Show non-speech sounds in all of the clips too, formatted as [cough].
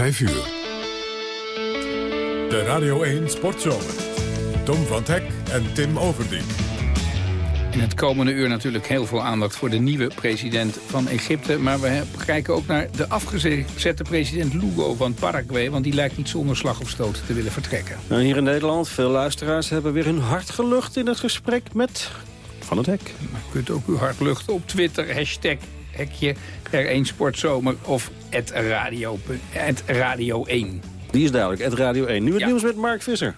5 uur. De Radio 1 Sportzomer. Tom van Hek en Tim Overdien. In het komende uur natuurlijk heel veel aandacht voor de nieuwe president van Egypte. Maar we kijken ook naar de afgezette president Lugo van Paraguay. Want die lijkt niet zonder slag of stoot te willen vertrekken. Nou, hier in Nederland, veel luisteraars hebben weer hun hart gelucht in het gesprek met Van het Hek. U kunt ook uw hart luchten op Twitter, hashtag hekje R1 Sportzomer of het radio, het radio 1. Die is duidelijk, het Radio 1. Nu het nieuws met Mark Visser.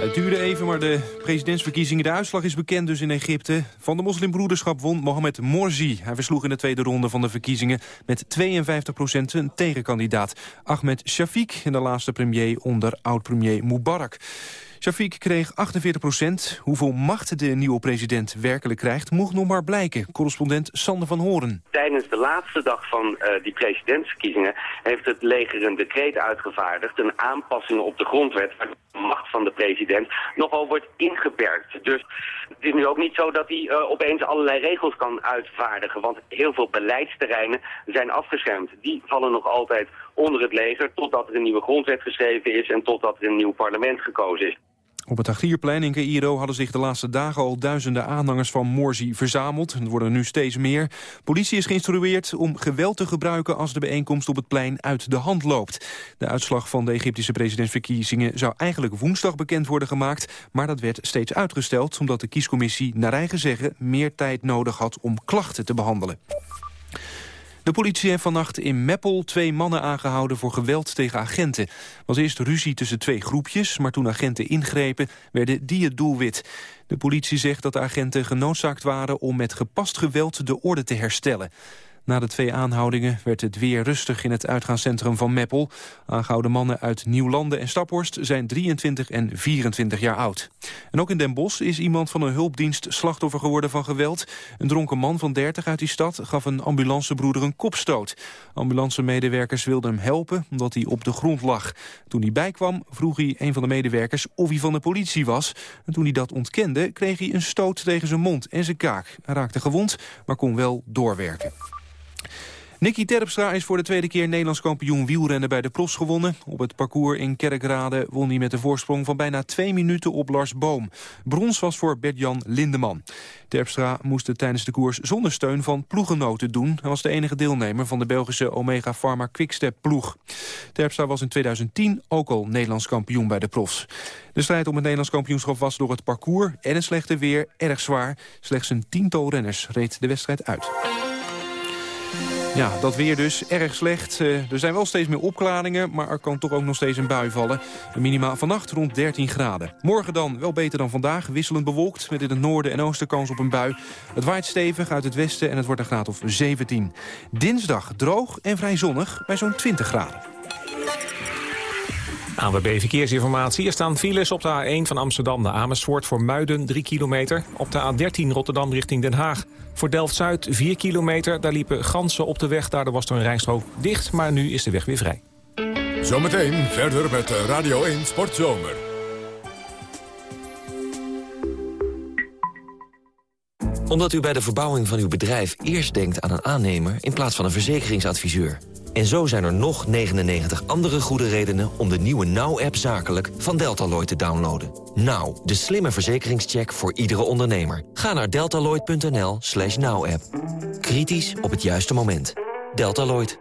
Het duurde even, maar de presidentsverkiezingen, de uitslag is bekend dus in Egypte. Van de moslimbroederschap won Mohamed Morsi. Hij versloeg in de tweede ronde van de verkiezingen met 52 procent een tegenkandidaat. Ahmed Shafiq, en de laatste premier onder oud-premier Mubarak. Shafiq kreeg 48 procent. Hoeveel macht de nieuwe president werkelijk krijgt... mocht nog maar blijken. Correspondent Sander van Horen. Tijdens de laatste dag van uh, die presidentsverkiezingen... heeft het leger een decreet uitgevaardigd... een aanpassing op de grondwet... waar de macht van de president nogal wordt ingeperkt. Dus het is nu ook niet zo dat hij uh, opeens allerlei regels kan uitvaardigen. Want heel veel beleidsterreinen zijn afgeschermd. Die vallen nog altijd onder het leger... totdat er een nieuwe grondwet geschreven is... en totdat er een nieuw parlement gekozen is. Op het Tagrierplein in Cairo hadden zich de laatste dagen al duizenden aanhangers van Morsi verzameld. Er worden nu steeds meer. Politie is geïnstrueerd om geweld te gebruiken als de bijeenkomst op het plein uit de hand loopt. De uitslag van de Egyptische presidentsverkiezingen zou eigenlijk woensdag bekend worden gemaakt. Maar dat werd steeds uitgesteld omdat de kiescommissie naar eigen zeggen meer tijd nodig had om klachten te behandelen. De politie heeft vannacht in Meppel twee mannen aangehouden voor geweld tegen agenten. was eerst ruzie tussen twee groepjes, maar toen agenten ingrepen werden die het doelwit. De politie zegt dat de agenten genoodzaakt waren om met gepast geweld de orde te herstellen. Na de twee aanhoudingen werd het weer rustig in het uitgaanscentrum van Meppel. Aangehouden mannen uit Nieuwlanden en Staphorst zijn 23 en 24 jaar oud. En ook in Den Bosch is iemand van een hulpdienst slachtoffer geworden van geweld. Een dronken man van 30 uit die stad gaf een ambulancebroeder een kopstoot. Ambulancemedewerkers wilden hem helpen omdat hij op de grond lag. Toen hij bijkwam vroeg hij een van de medewerkers of hij van de politie was. En toen hij dat ontkende kreeg hij een stoot tegen zijn mond en zijn kaak. Hij raakte gewond, maar kon wel doorwerken. Nicky Terpstra is voor de tweede keer Nederlands kampioen wielrennen bij de profs gewonnen. Op het parcours in Kerkrade won hij met een voorsprong van bijna twee minuten op Lars Boom. Brons was voor Bert-Jan Lindeman. Terpstra moest het tijdens de koers zonder steun van ploegenoten doen. Hij was de enige deelnemer van de Belgische Omega Pharma Quickstep ploeg. Terpstra was in 2010 ook al Nederlands kampioen bij de profs. De strijd om het Nederlands kampioenschap was door het parcours en het slechte weer erg zwaar. Slechts een tiental renners reed de wedstrijd uit. Ja, dat weer dus erg slecht. Uh, er zijn wel steeds meer opklaringen, maar er kan toch ook nog steeds een bui vallen. De minima vannacht rond 13 graden. Morgen dan wel beter dan vandaag, wisselend bewolkt... met in het noorden en oosten kans op een bui. Het waait stevig uit het westen en het wordt een graad of 17. Dinsdag droog en vrij zonnig bij zo'n 20 graden. ANWB Verkeersinformatie. Er staan files op de A1 van Amsterdam naar Amersfoort voor Muiden 3 kilometer. Op de A13 Rotterdam richting Den Haag. Voor Delft-Zuid 4 kilometer. Daar liepen ganzen op de weg. Daardoor was er een rijstrook dicht, maar nu is de weg weer vrij. Zometeen verder met Radio 1 Sportzomer. Omdat u bij de verbouwing van uw bedrijf eerst denkt aan een aannemer... in plaats van een verzekeringsadviseur. En zo zijn er nog 99 andere goede redenen om de nieuwe Now-app zakelijk van Deltaloid te downloaden. Now, de slimme verzekeringscheck voor iedere ondernemer. Ga naar deltaloid.nl slash now-app. Kritisch op het juiste moment. Deltaloid.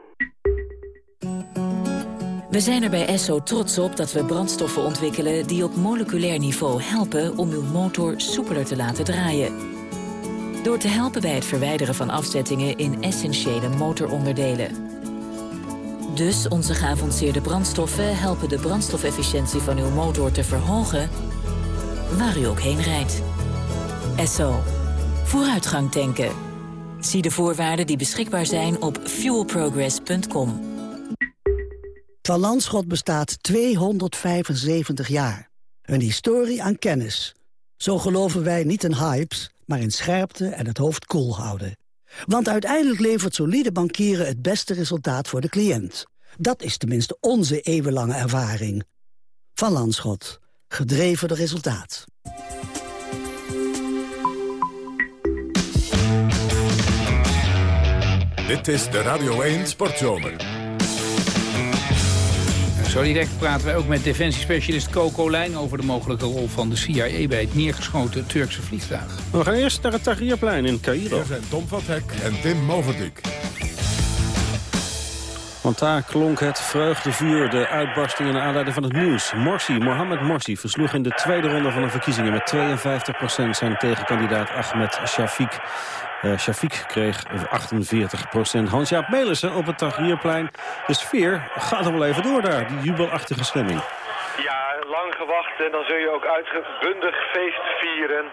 We zijn er bij Esso trots op dat we brandstoffen ontwikkelen... die op moleculair niveau helpen om uw motor soepeler te laten draaien. Door te helpen bij het verwijderen van afzettingen in essentiële motoronderdelen... Dus onze geavanceerde brandstoffen helpen de brandstofefficiëntie van uw motor te verhogen... waar u ook heen rijdt. Esso. Vooruitgang tanken. Zie de voorwaarden die beschikbaar zijn op fuelprogress.com. Van Landschot bestaat 275 jaar. Een historie aan kennis. Zo geloven wij niet in hypes, maar in scherpte en het hoofd koel houden. Want uiteindelijk levert solide bankieren het beste resultaat voor de cliënt. Dat is tenminste onze eeuwenlange ervaring. Van Landschot. Gedreven door resultaat. Dit is de Radio 1 Sportzomer. Zo direct praten wij ook met defensiespecialist Coco Lijn... over de mogelijke rol van de CIA bij het neergeschoten Turkse vliegtuig. We gaan eerst naar het Tahrirplein in Cairo. Hier zijn Tom van Hek en Tim Moverdijk. Want daar klonk het vreugdevuur, de uitbarsting en aanleiding van het nieuws. Morsi, Mohamed Morsi, versloeg in de tweede ronde van de verkiezingen... met 52% zijn tegenkandidaat Ahmed Shafiq. Uh, kreeg 48 procent. Hans-Jaap Melissen op het Tahrirplein. De sfeer gaat er wel even door daar, die jubelachtige stemming. Ja, lang gewacht en dan zul je ook uitgebundig feest vieren.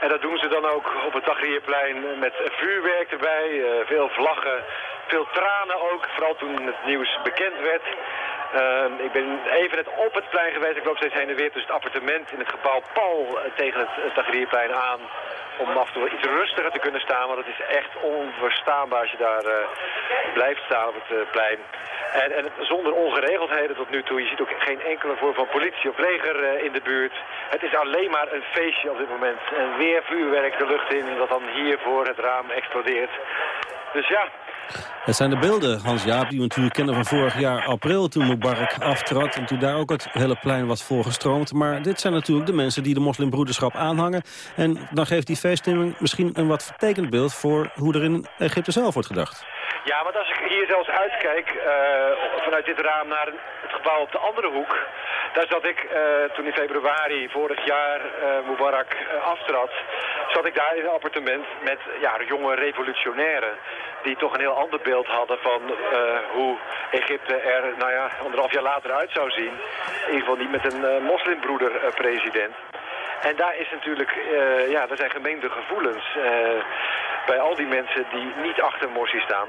En dat doen ze dan ook op het Tahrirplein met vuurwerk erbij, uh, veel vlaggen, veel tranen ook. Vooral toen het nieuws bekend werd. Uh, ik ben even net op het plein geweest. Ik loop steeds heen en weer tussen het appartement in het gebouw Paul tegen het Tahrirplein aan om af en toe iets rustiger te kunnen staan. Want het is echt onverstaanbaar als je daar uh, blijft staan op het uh, plein. En, en, zonder ongeregeldheden tot nu toe. Je ziet ook geen enkele vorm van politie of leger in de buurt. Het is alleen maar een feestje op dit moment. En weer vuurwerk de lucht in dat dan hier voor het raam explodeert. Dus ja, het zijn de beelden, Hans-Jaap, die we natuurlijk kennen van vorig jaar april... toen Mubarak aftrad en toen daar ook het hele plein was volgestroomd. Maar dit zijn natuurlijk de mensen die de moslimbroederschap aanhangen. En dan geeft die feeststemming misschien een wat vertekend beeld... voor hoe er in Egypte zelf wordt gedacht. Ja, want als ik hier zelfs uitkijk uh, vanuit dit raam naar gebouw op de andere hoek... Daar zat ik uh, toen in februari vorig jaar uh, Mubarak uh, aftrad, zat ik daar in een appartement met ja, jonge revolutionairen die toch een heel ander beeld hadden van hoe Egypte er nou ja, anderhalf jaar later uit zou zien. In ieder geval niet met een moslimbroeder president. En daar is natuurlijk, ja, er zijn gemengde gevoelens bij al die mensen die niet achter Morsi staan.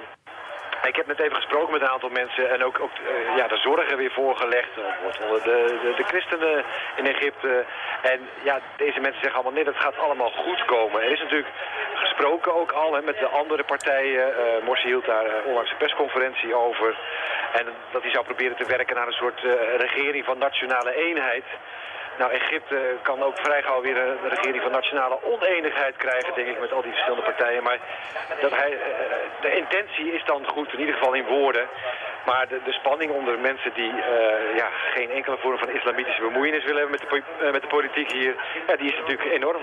Ik heb net even gesproken met een aantal mensen en ook, ook uh, ja, de zorgen weer voorgelegd. wordt onder de, de, de, christenen in Egypte. En ja, deze mensen zeggen allemaal, nee, dat gaat allemaal goed komen. Er is natuurlijk gesproken ook al hè, met de andere partijen. Uh, Morsi hield daar onlangs een persconferentie over. En dat hij zou proberen te werken naar een soort regering van nationale eenheid. Nou, Egypte kan ook vrij gauw weer een regering van nationale oneenigheid krijgen, denk ik, met al die verschillende partijen. Maar dat hij, de intentie is dan goed, in ieder geval in woorden. Maar de, de spanning onder mensen die uh, ja, geen enkele vorm van islamitische bemoeienis willen hebben met de, uh, met de politiek hier, ja, die is natuurlijk enorm.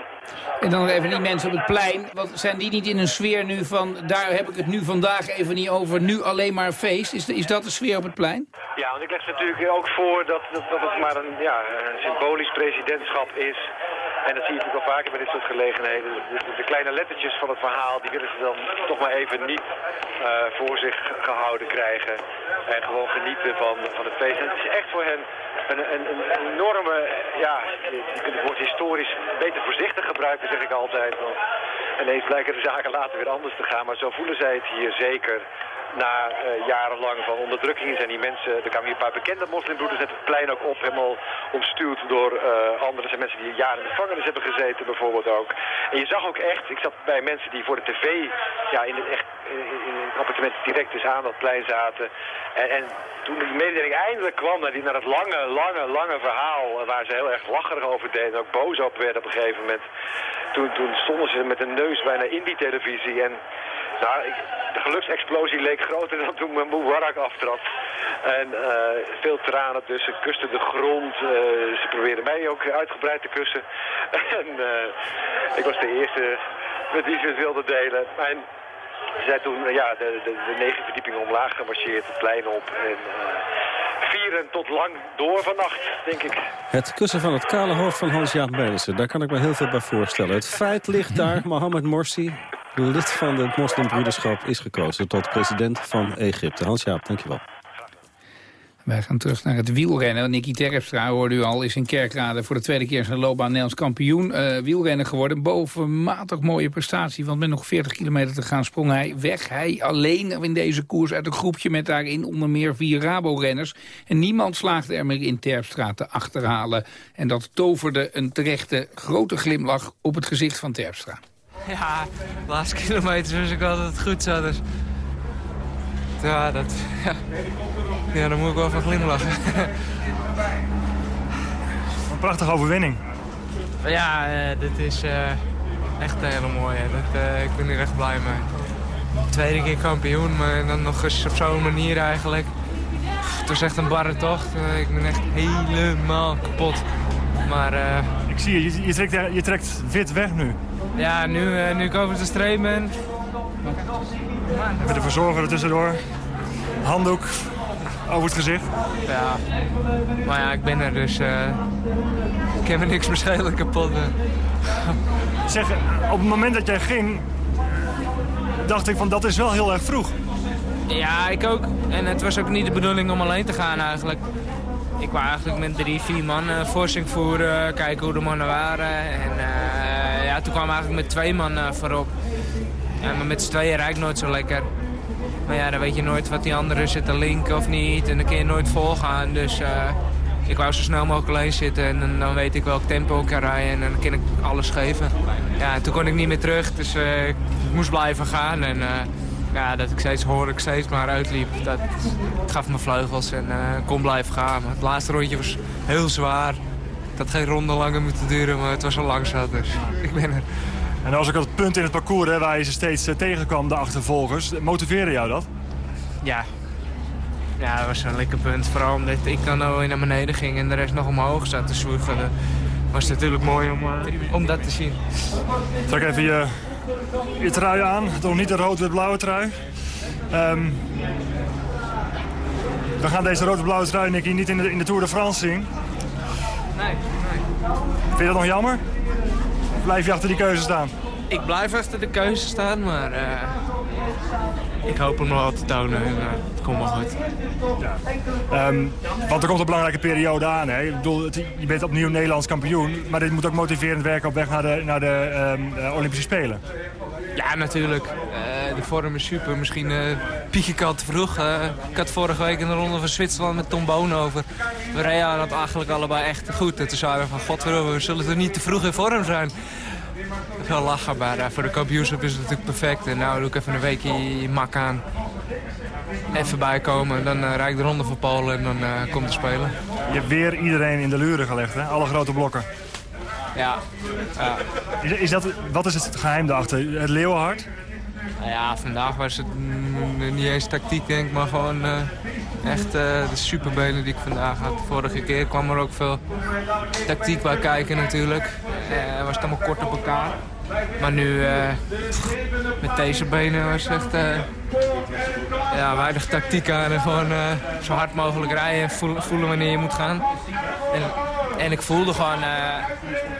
En dan even die mensen op het plein, wat, zijn die niet in een sfeer nu van, daar heb ik het nu vandaag even niet over, nu alleen maar feest? Is, is dat de sfeer op het plein? Ja, want ik leg natuurlijk ook voor dat, dat, dat het maar een, ja, een symbolisch presidentschap is. En dat zie je natuurlijk al vaker bij dit soort gelegenheden. De, de, kleine lettertjes van het verhaal, die willen ze dan toch maar even niet uh, voor zich gehouden krijgen. En gewoon genieten van, van het feest. En het is echt voor hen een, een, een enorme, ja, je kunt het woord historisch beter voorzichtig gebruiken, zeg ik altijd. Want ineens blijken de zaken later weer anders te gaan. Maar zo voelen zij het hier zeker na uh, jarenlang van onderdrukking zijn die mensen, er kwamen hier een paar bekende moslimbroeders net het plein ook op, helemaal omstuwd door uh, anderen. zijn mensen die jaren in de gevangenis hebben gezeten bijvoorbeeld ook. En je zag ook echt, ik zat bij mensen die voor de tv ja, in, het echt, in het appartement direct dus aan dat plein zaten. En, en toen die mededeling eindelijk kwam naar, die, naar het lange, lange, lange verhaal, waar ze heel erg lacherig over deden en ook boos op werden op een gegeven moment. Toen, toen stonden ze met een neus bijna in die televisie en nou, ik, de geluksexplosie leek groter dan toen Mubarak aftrad. En uh, veel tranen tussen, kusten de grond. Uh, ze probeerden mij ook uitgebreid te kussen. [laughs] en uh, ik was de eerste met wie ze het wilden delen. En ze zijn toen ja, de, de, de negen verdiepingen omlaag gemarcheerd, het plein op. En vieren tot lang door vannacht, denk ik. Het kussen van het kale hoofd van Hans-Jaap Belissen, daar kan ik me heel veel bij voorstellen. Het feit ligt daar, [laughs] Mohammed Morsi, lid van de moslimbroederschap, is gekozen tot president van Egypte. Hans-Jaap, dankjewel. Wij gaan terug naar het wielrennen. Nicky Terpstra, hoorde u al, is in Kerkrade voor de tweede keer zijn loopbaan Nederlands kampioen uh, wielrennen geworden. Bovenmatig mooie prestatie, want met nog 40 kilometer te gaan sprong hij weg. Hij alleen in deze koers uit een groepje met daarin onder meer vier Rabo-renners. En niemand slaagde er meer in Terpstra te achterhalen. En dat toverde een terechte grote glimlach op het gezicht van Terpstra. [laughs] Ja, de laatste kilometer was ik altijd goed zo. Dus... Ja, dat... Ja. ja, daar moet ik wel van glimlachen. Een prachtige overwinning. Ja, uh, dit is uh, echt een hele mooie. Dat, uh, ik ben hier echt blij mee. Tweede keer kampioen, maar dan nog eens op zo'n manier eigenlijk. het was echt een barre tocht. ik ben echt helemaal kapot. Maar... ik zie je, je, trekt, je trekt wit weg nu. Ja, nu, nu ik over de streep ben. Even de verzorger er tussendoor. Handdoek over het gezicht. Ja, maar ja, ik ben er dus... ik heb er niks waarschijnlijk kapot. Zeg, op het moment dat jij ging, dacht ik van dat is wel heel erg vroeg. Ja, ik ook. En het was ook niet de bedoeling om alleen te gaan eigenlijk. Ik wou eigenlijk met drie, vier man uh, forcing voeren, kijken hoe de mannen waren. En uh, toen kwam eigenlijk met twee man uh, voorop. Maar met z'n tweeën rijdt nooit zo lekker. Maar ja, dan weet je nooit wat die anderen zitten linken of niet. En dan kun je nooit volgaan. Dus ik wou zo snel mogelijk alleen zitten en dan, weet ik welk tempo ik kan rijden en dan kan ik alles geven. Ja, en toen kon ik niet meer terug, dus uh, ik moest blijven gaan. En ja, dat ik steeds hoorde, ik steeds maar uitliep, dat, gaf me vleugels en kon blijven gaan. Het laatste rondje was heel zwaar. Het had geen ronde langer moeten duren, maar het was al lang zat, dus [laughs] ik ben er. En als ik het punt in het parcours hè, waar je ze steeds tegenkwam, de achtervolgers, motiveerde jou dat? Ja, ja, dat was een lekker punt. Vooral omdat ik dan nou naar beneden ging en de rest nog omhoog zat te zwoegen. Dat was natuurlijk mooi om, uh, om dat te zien. Trek even je, je trui aan. Toch niet de rood-wit-blauwe trui. Um, we gaan deze rood-blauwe trui, Nicky, niet in de, in de Tour de France zien. Nee. Vind je dat nog jammer? Of blijf je achter die keuze staan? Ik blijf achter de keuze staan, maar... Uh ik hoop hem nog wel te tonen. En, uh, het komt wel goed. Ja. Um, want er komt een belangrijke periode aan. Hè? Ik bedoel, het, je bent opnieuw Nederlands kampioen. Maar dit moet ook motiverend werken op weg naar de, naar de um, Olympische Spelen. Ja, natuurlijk. Uh, de vorm is super. Misschien uh, piek ik al te vroeg. ik had vorige week in de ronde van Zwitserland met Tom Boon over. We reden dat eigenlijk allebei echt goed. En toen zeiden we van, god, we zullen er niet te vroeg in vorm zijn wel lachen, maar uh, voor de kampioenschap is het natuurlijk perfect. En nou doe ik even een weekje mak aan. Even bijkomen, dan uh, rijd ik de ronde van Polen en dan uh, komt de spelen. Je hebt weer iedereen in de luren gelegd, hè? Alle grote blokken. Ja. ja. Is, is, dat, wat is het geheim daarachter? Het leeuwenhart? Nou ja, vandaag was het niet eens tactiek, denk ik, maar gewoon uh, echt uh, de superbenen die ik vandaag had. Vorige keer kwam er ook veel tactiek bij kijken natuurlijk. Uh, was het allemaal kort op elkaar. Maar nu met deze benen was echt ja, weinig tactiek aan. En gewoon zo hard mogelijk rijden en voelen, voelen wanneer je moet gaan. En, en ik voelde gewoon,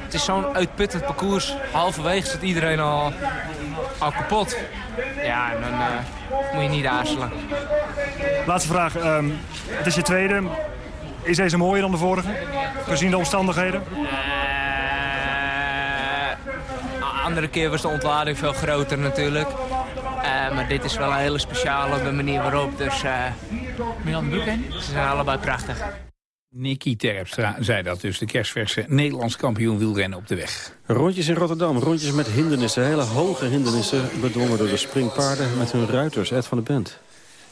het is zo'n uitputtend parcours. Halverwege zit iedereen al, al kapot. Ja, en dan uh, moet je niet aarzelen. Laatste vraag. Um, het is je tweede. Is deze mooier dan de vorige? Gezien de omstandigheden? Uh, andere keer was de ontlading veel groter natuurlijk. Uh, maar dit is wel een hele speciale op de manier waarop. Dus uh, ze zijn allebei prachtig. Nicky Terpstra zei dat dus, de kerstverse Nederlands kampioen wielrennen op de weg. Rondjes in Rotterdam, rondjes met hindernissen, hele hoge hindernissen... bedwongen door de springpaarden met hun ruiters, Ed van de Bent.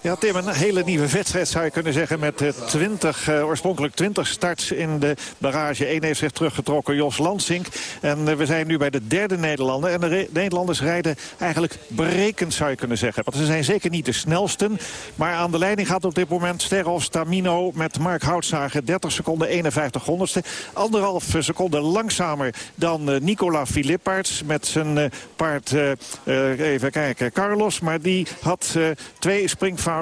Ja, Tim, een hele nieuwe wedstrijd zou je kunnen zeggen... met 20, uh, oorspronkelijk 20 starts in de barrage. Eén heeft zich teruggetrokken, Jos Lansink. En uh, we zijn nu bij de derde Nederlander. En de Nederlanders rijden eigenlijk berekend, zou je kunnen zeggen. Want ze zijn zeker niet de snelsten. Maar aan de leiding gaat op dit moment Sterov Stamino... met Mark Houtzager 30 seconden, 51 honderdste. Anderhalf seconde langzamer dan Nicola Filippaerts... met zijn paard, even kijken, Carlos. Maar die had twee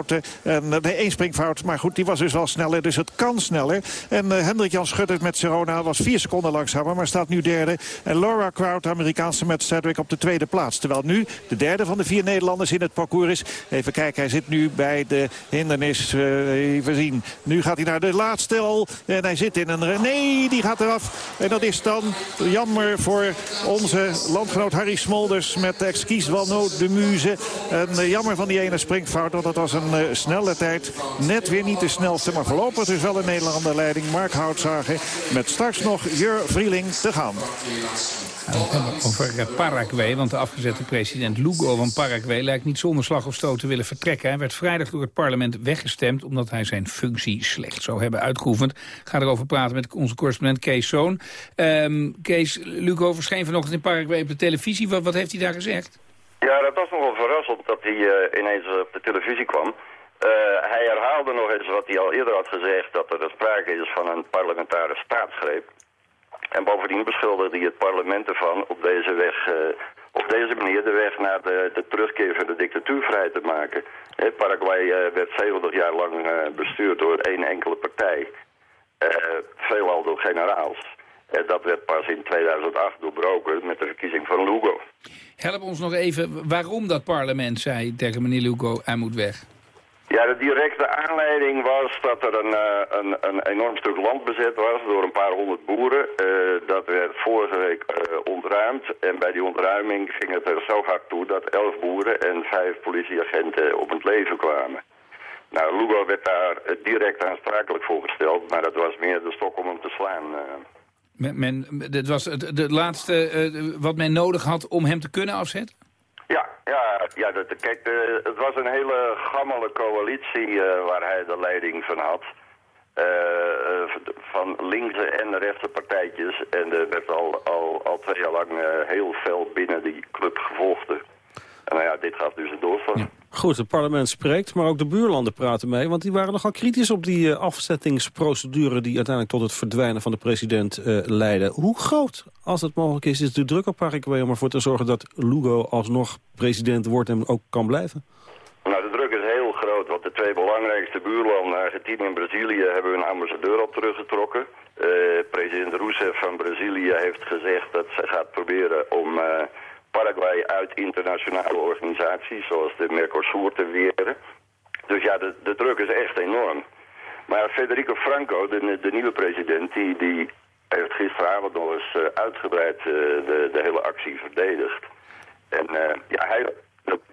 springfouten en, uh, nee, één springfout, maar goed, die was dus wel sneller. Dus het kan sneller. En uh, Hendrik Jan Schutter met Serona was vier seconden langzamer, maar staat nu derde. En Laura de Amerikaanse met Cedric, op de tweede plaats. Terwijl nu de derde van de vier Nederlanders in het parcours is. Even kijken, hij zit nu bij de hindernis. Uh, even zien. Nu gaat hij naar de laatste al. En hij zit in een... Nee, die gaat eraf. En dat is dan jammer voor onze landgenoot Harry Smolders met Exquise Walno de Muze. En jammer van die ene springfout, want dat was een uh, snelle tijd. Net weer niet de snelste, maar voorlopig dus wel een Nederlander leiding. Mark Houtzager met straks nog Jur Vrieling te gaan. Over eh, Paraguay, want de afgezette president Lugo van Paraguay... lijkt niet zonder slag of stoot te willen vertrekken. Hij werd vrijdag door het parlement weggestemd... omdat hij zijn functie slecht zou hebben uitgeoefend. Ik ga erover praten met onze correspondent Kees Zoon. Um, Kees, Lugo verscheen vanochtend in Paraguay op de televisie. Wat, wat heeft hij daar gezegd? Ja, dat was nogal verrassend dat hij uh, ineens op de televisie kwam. Uh, hij herhaalde nog eens wat hij al eerder had gezegd... dat er sprake is van een parlementaire staatsgreep. En bovendien beschuldigde hij het parlement ervan op deze weg... op deze manier de weg naar de, de terugkeer van de dictatuur vrij te maken. Paraguay werd 70 jaar lang bestuurd door één enkele partij. veelal door generaals. En dat werd pas in 2008 doorbroken met de verkiezing van Lugo. Help ons nog even waarom dat parlement zei tegen meneer Lugo, hij moet weg. Ja, de directe aanleiding was dat er een, uh, een, een, enorm stuk land bezet was door een paar honderd boeren. Uh, dat werd vorige week uh, ontruimd en bij die ontruiming ging het er zo hard toe dat elf boeren en vijf politieagenten op het leven kwamen. Nou, Lugo werd daar direct aansprakelijk voor gesteld, maar dat was meer de stok om hem te slaan. Men, men, dit was het, laatste uh, wat men nodig had om hem te kunnen afzetten? Ja, ja, ja dat, kijk, de, het was een hele gammele coalitie uh, waar hij de leiding van had. Van linkse en rechtse partijtjes. En er werd al, al, al twee jaar lang heel veel binnen die club gevolgd. Nou ja, dit gaat dus een. Ja. Goed, het parlement spreekt, maar ook de buurlanden praten mee. Want die waren nogal kritisch op die uh, afzettingsprocedure... die uiteindelijk tot het verdwijnen van de president uh, leidde. Hoe groot, als het mogelijk is, is de druk op Paraguay... om ervoor te zorgen dat Lugo alsnog president wordt en ook kan blijven? Nou, de druk is heel groot. Want de twee belangrijkste buurlanden, Argentinië en Brazilië... hebben hun ambassadeur al teruggetrokken. Uh, president Rousseff van Brazilië heeft gezegd dat ze gaat proberen om Paraguay uit internationale organisaties zoals de Mercosur te weren. Dus ja, de, de druk is echt enorm. Maar Federico Franco, de, de nieuwe president, die, die heeft gisteravond nog eens uh, uitgebreid uh, de, de hele actie verdedigd. En uh, ja, hij,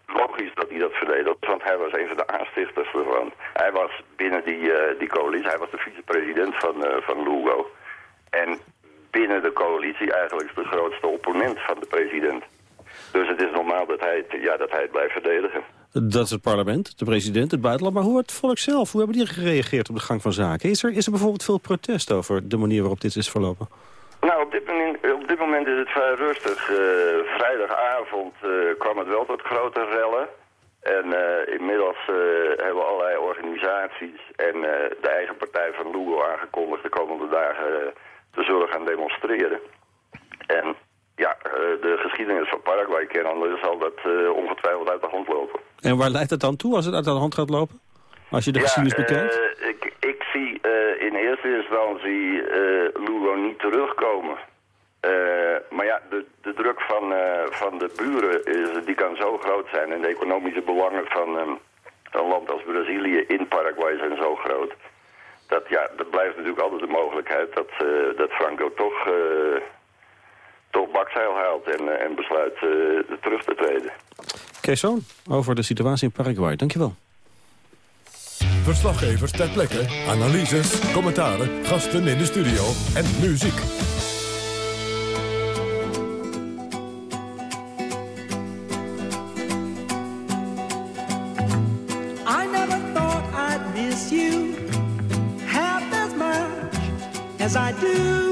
logisch dat hij dat verdedigt, want hij was een van de aanstichters ervan. Hij was binnen die, die coalitie, hij was de vicepresident van, van Lugo. En binnen de coalitie eigenlijk de grootste opponent van de president. Dus het is normaal dat hij, het, ja, dat hij het blijft verdedigen. Dat is het parlement, de president, het buitenland. Maar hoe het volk zelf, hoe hebben die gereageerd op de gang van zaken? Is er, is er bijvoorbeeld veel protest over de manier waarop dit is verlopen? Nou, op dit moment, op dit moment is het vrij rustig. Uh, vrijdagavond uh, kwam het wel tot grote rellen. En uh, inmiddels hebben allerlei organisaties en de eigen partij van Lugo aangekondigd de komende dagen te zullen gaan demonstreren. En ja, eh, de geschiedenis van Paraguay kennen, zal dat ongetwijfeld uit de hand lopen. En waar leidt het dan toe als het uit de hand gaat lopen? Als je de geschiedenis bekijkt? Uh, ik, ik zie in eerste instantie Lugo niet terugkomen. maar ja, de, de druk van, van de buren is, die kan zo groot zijn. En de economische belangen van een land als Brazilië in Paraguay zijn zo groot. Dat ja, dat blijft natuurlijk altijd de mogelijkheid dat, dat Franco toch toch bakzeil haalt en, eh, en besluit uh, terug te treden. Kees over de situatie in Paraguay. Dankjewel. Verslaggevers ter plekke, analyses, commentaren, gasten in de studio en muziek. I never thought I'd miss you half as much as I do.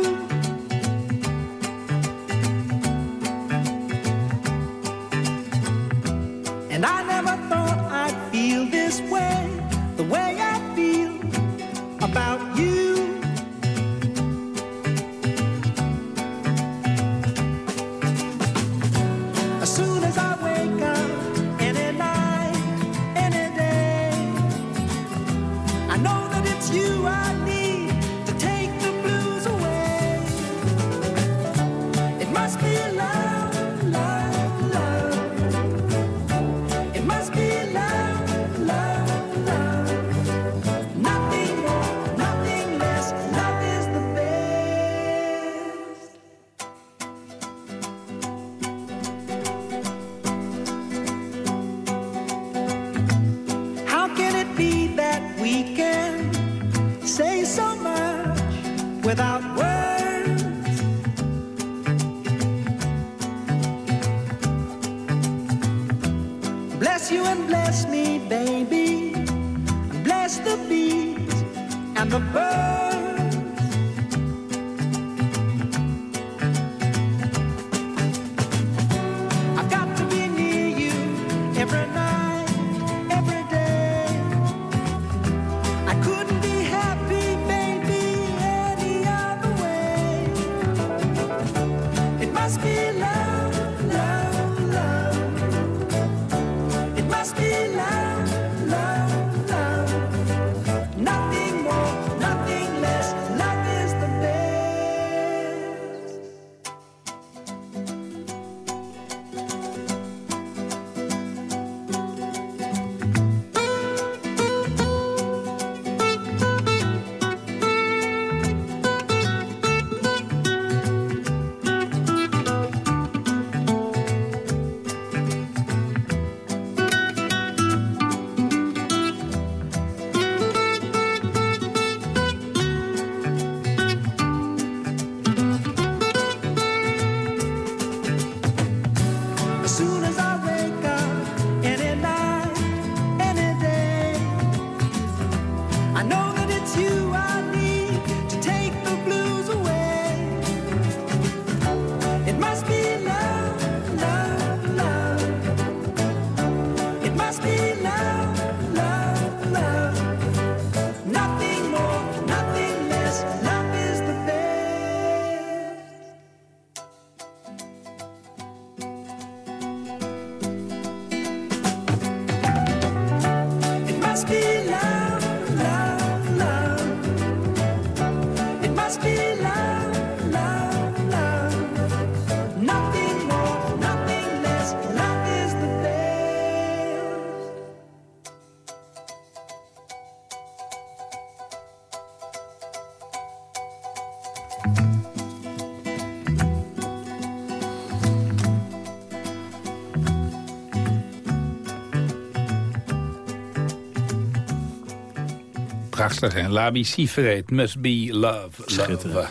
Prachtig, hè? Labi Siferet, Must Be Love. love.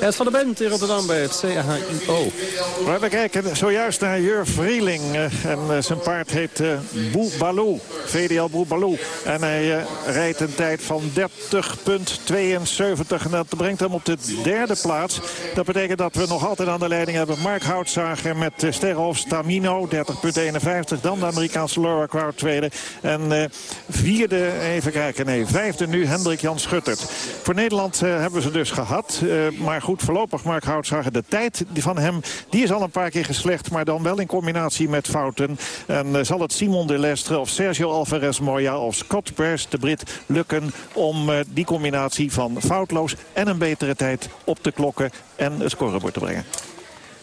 Ed van der Bent in Rotterdam bij het CHIO. Maar we kijken zojuist naar Jur Vrieling. eh, En eh, zijn paard heet eh Boubalou. VDL Boubalou. En hij eh, rijdt een tijd van 30,72. En dat brengt hem op de derde plaats. Dat betekent dat we nog altijd aan de leiding hebben Mark Houtzager met uh, Sterrenhof Stamino. 30,51. Dan de Amerikaanse Laura Crowd tweede. En eh, vierde, even kijken, nee, vijfde nu Hendrik Jan Schuttert. Voor Nederland eh, hebben ze dus gehad. Eh, maar goed, voorlopig Mark Houtzager. De tijd van hem, die is al een paar keer geslecht. Maar dan wel in combinatie met fouten. En eh, zal het Simon de Lestre of Sergio Alvarez Moya of Scott Pearce, de Brit, lukken om eh, die combinatie van foutloos en een betere tijd op te klokken en een scorebord te brengen.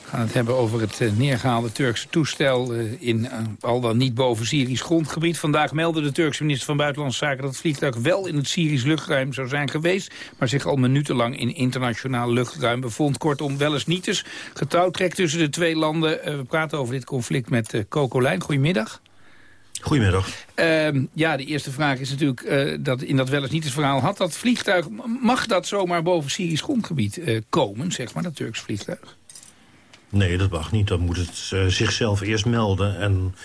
We gaan het hebben over het eh, neergehaalde Turkse toestel eh, in al dan niet boven Syrisch grondgebied. Vandaag meldde de Turkse minister van Buitenlandse Zaken dat het vliegtuig wel in het Syrisch luchtruim zou zijn geweest, maar zich al minutenlang in internationaal luchtruim bevond. Kortom, wel eens niet eens. Getouwtrek tussen de twee landen. We praten over dit conflict met Coco. Goedemiddag. Goedemiddag. Ehm, ja, de eerste vraag is natuurlijk eh, dat in dat wel eens niet het verhaal had. Dat vliegtuig, mag dat zomaar boven Syrisch grondgebied eh, komen, zeg maar, dat Turks vliegtuig? Nee, dat mag niet. Dan moet het eh, zichzelf eerst melden. En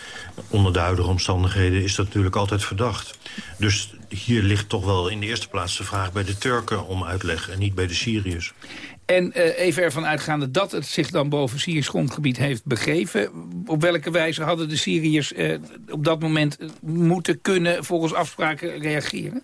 onder de huidige omstandigheden is dat natuurlijk altijd verdacht. Dus hier ligt toch wel in de eerste plaats de vraag bij de Turken om uitleg... en niet bij de Syriërs. En eh, even ervan uitgaande dat het zich dan boven Syrisch grondgebied heeft begeven... op welke wijze hadden de Syriërs eh, op dat moment eh, moeten kunnen volgens afspraken reageren?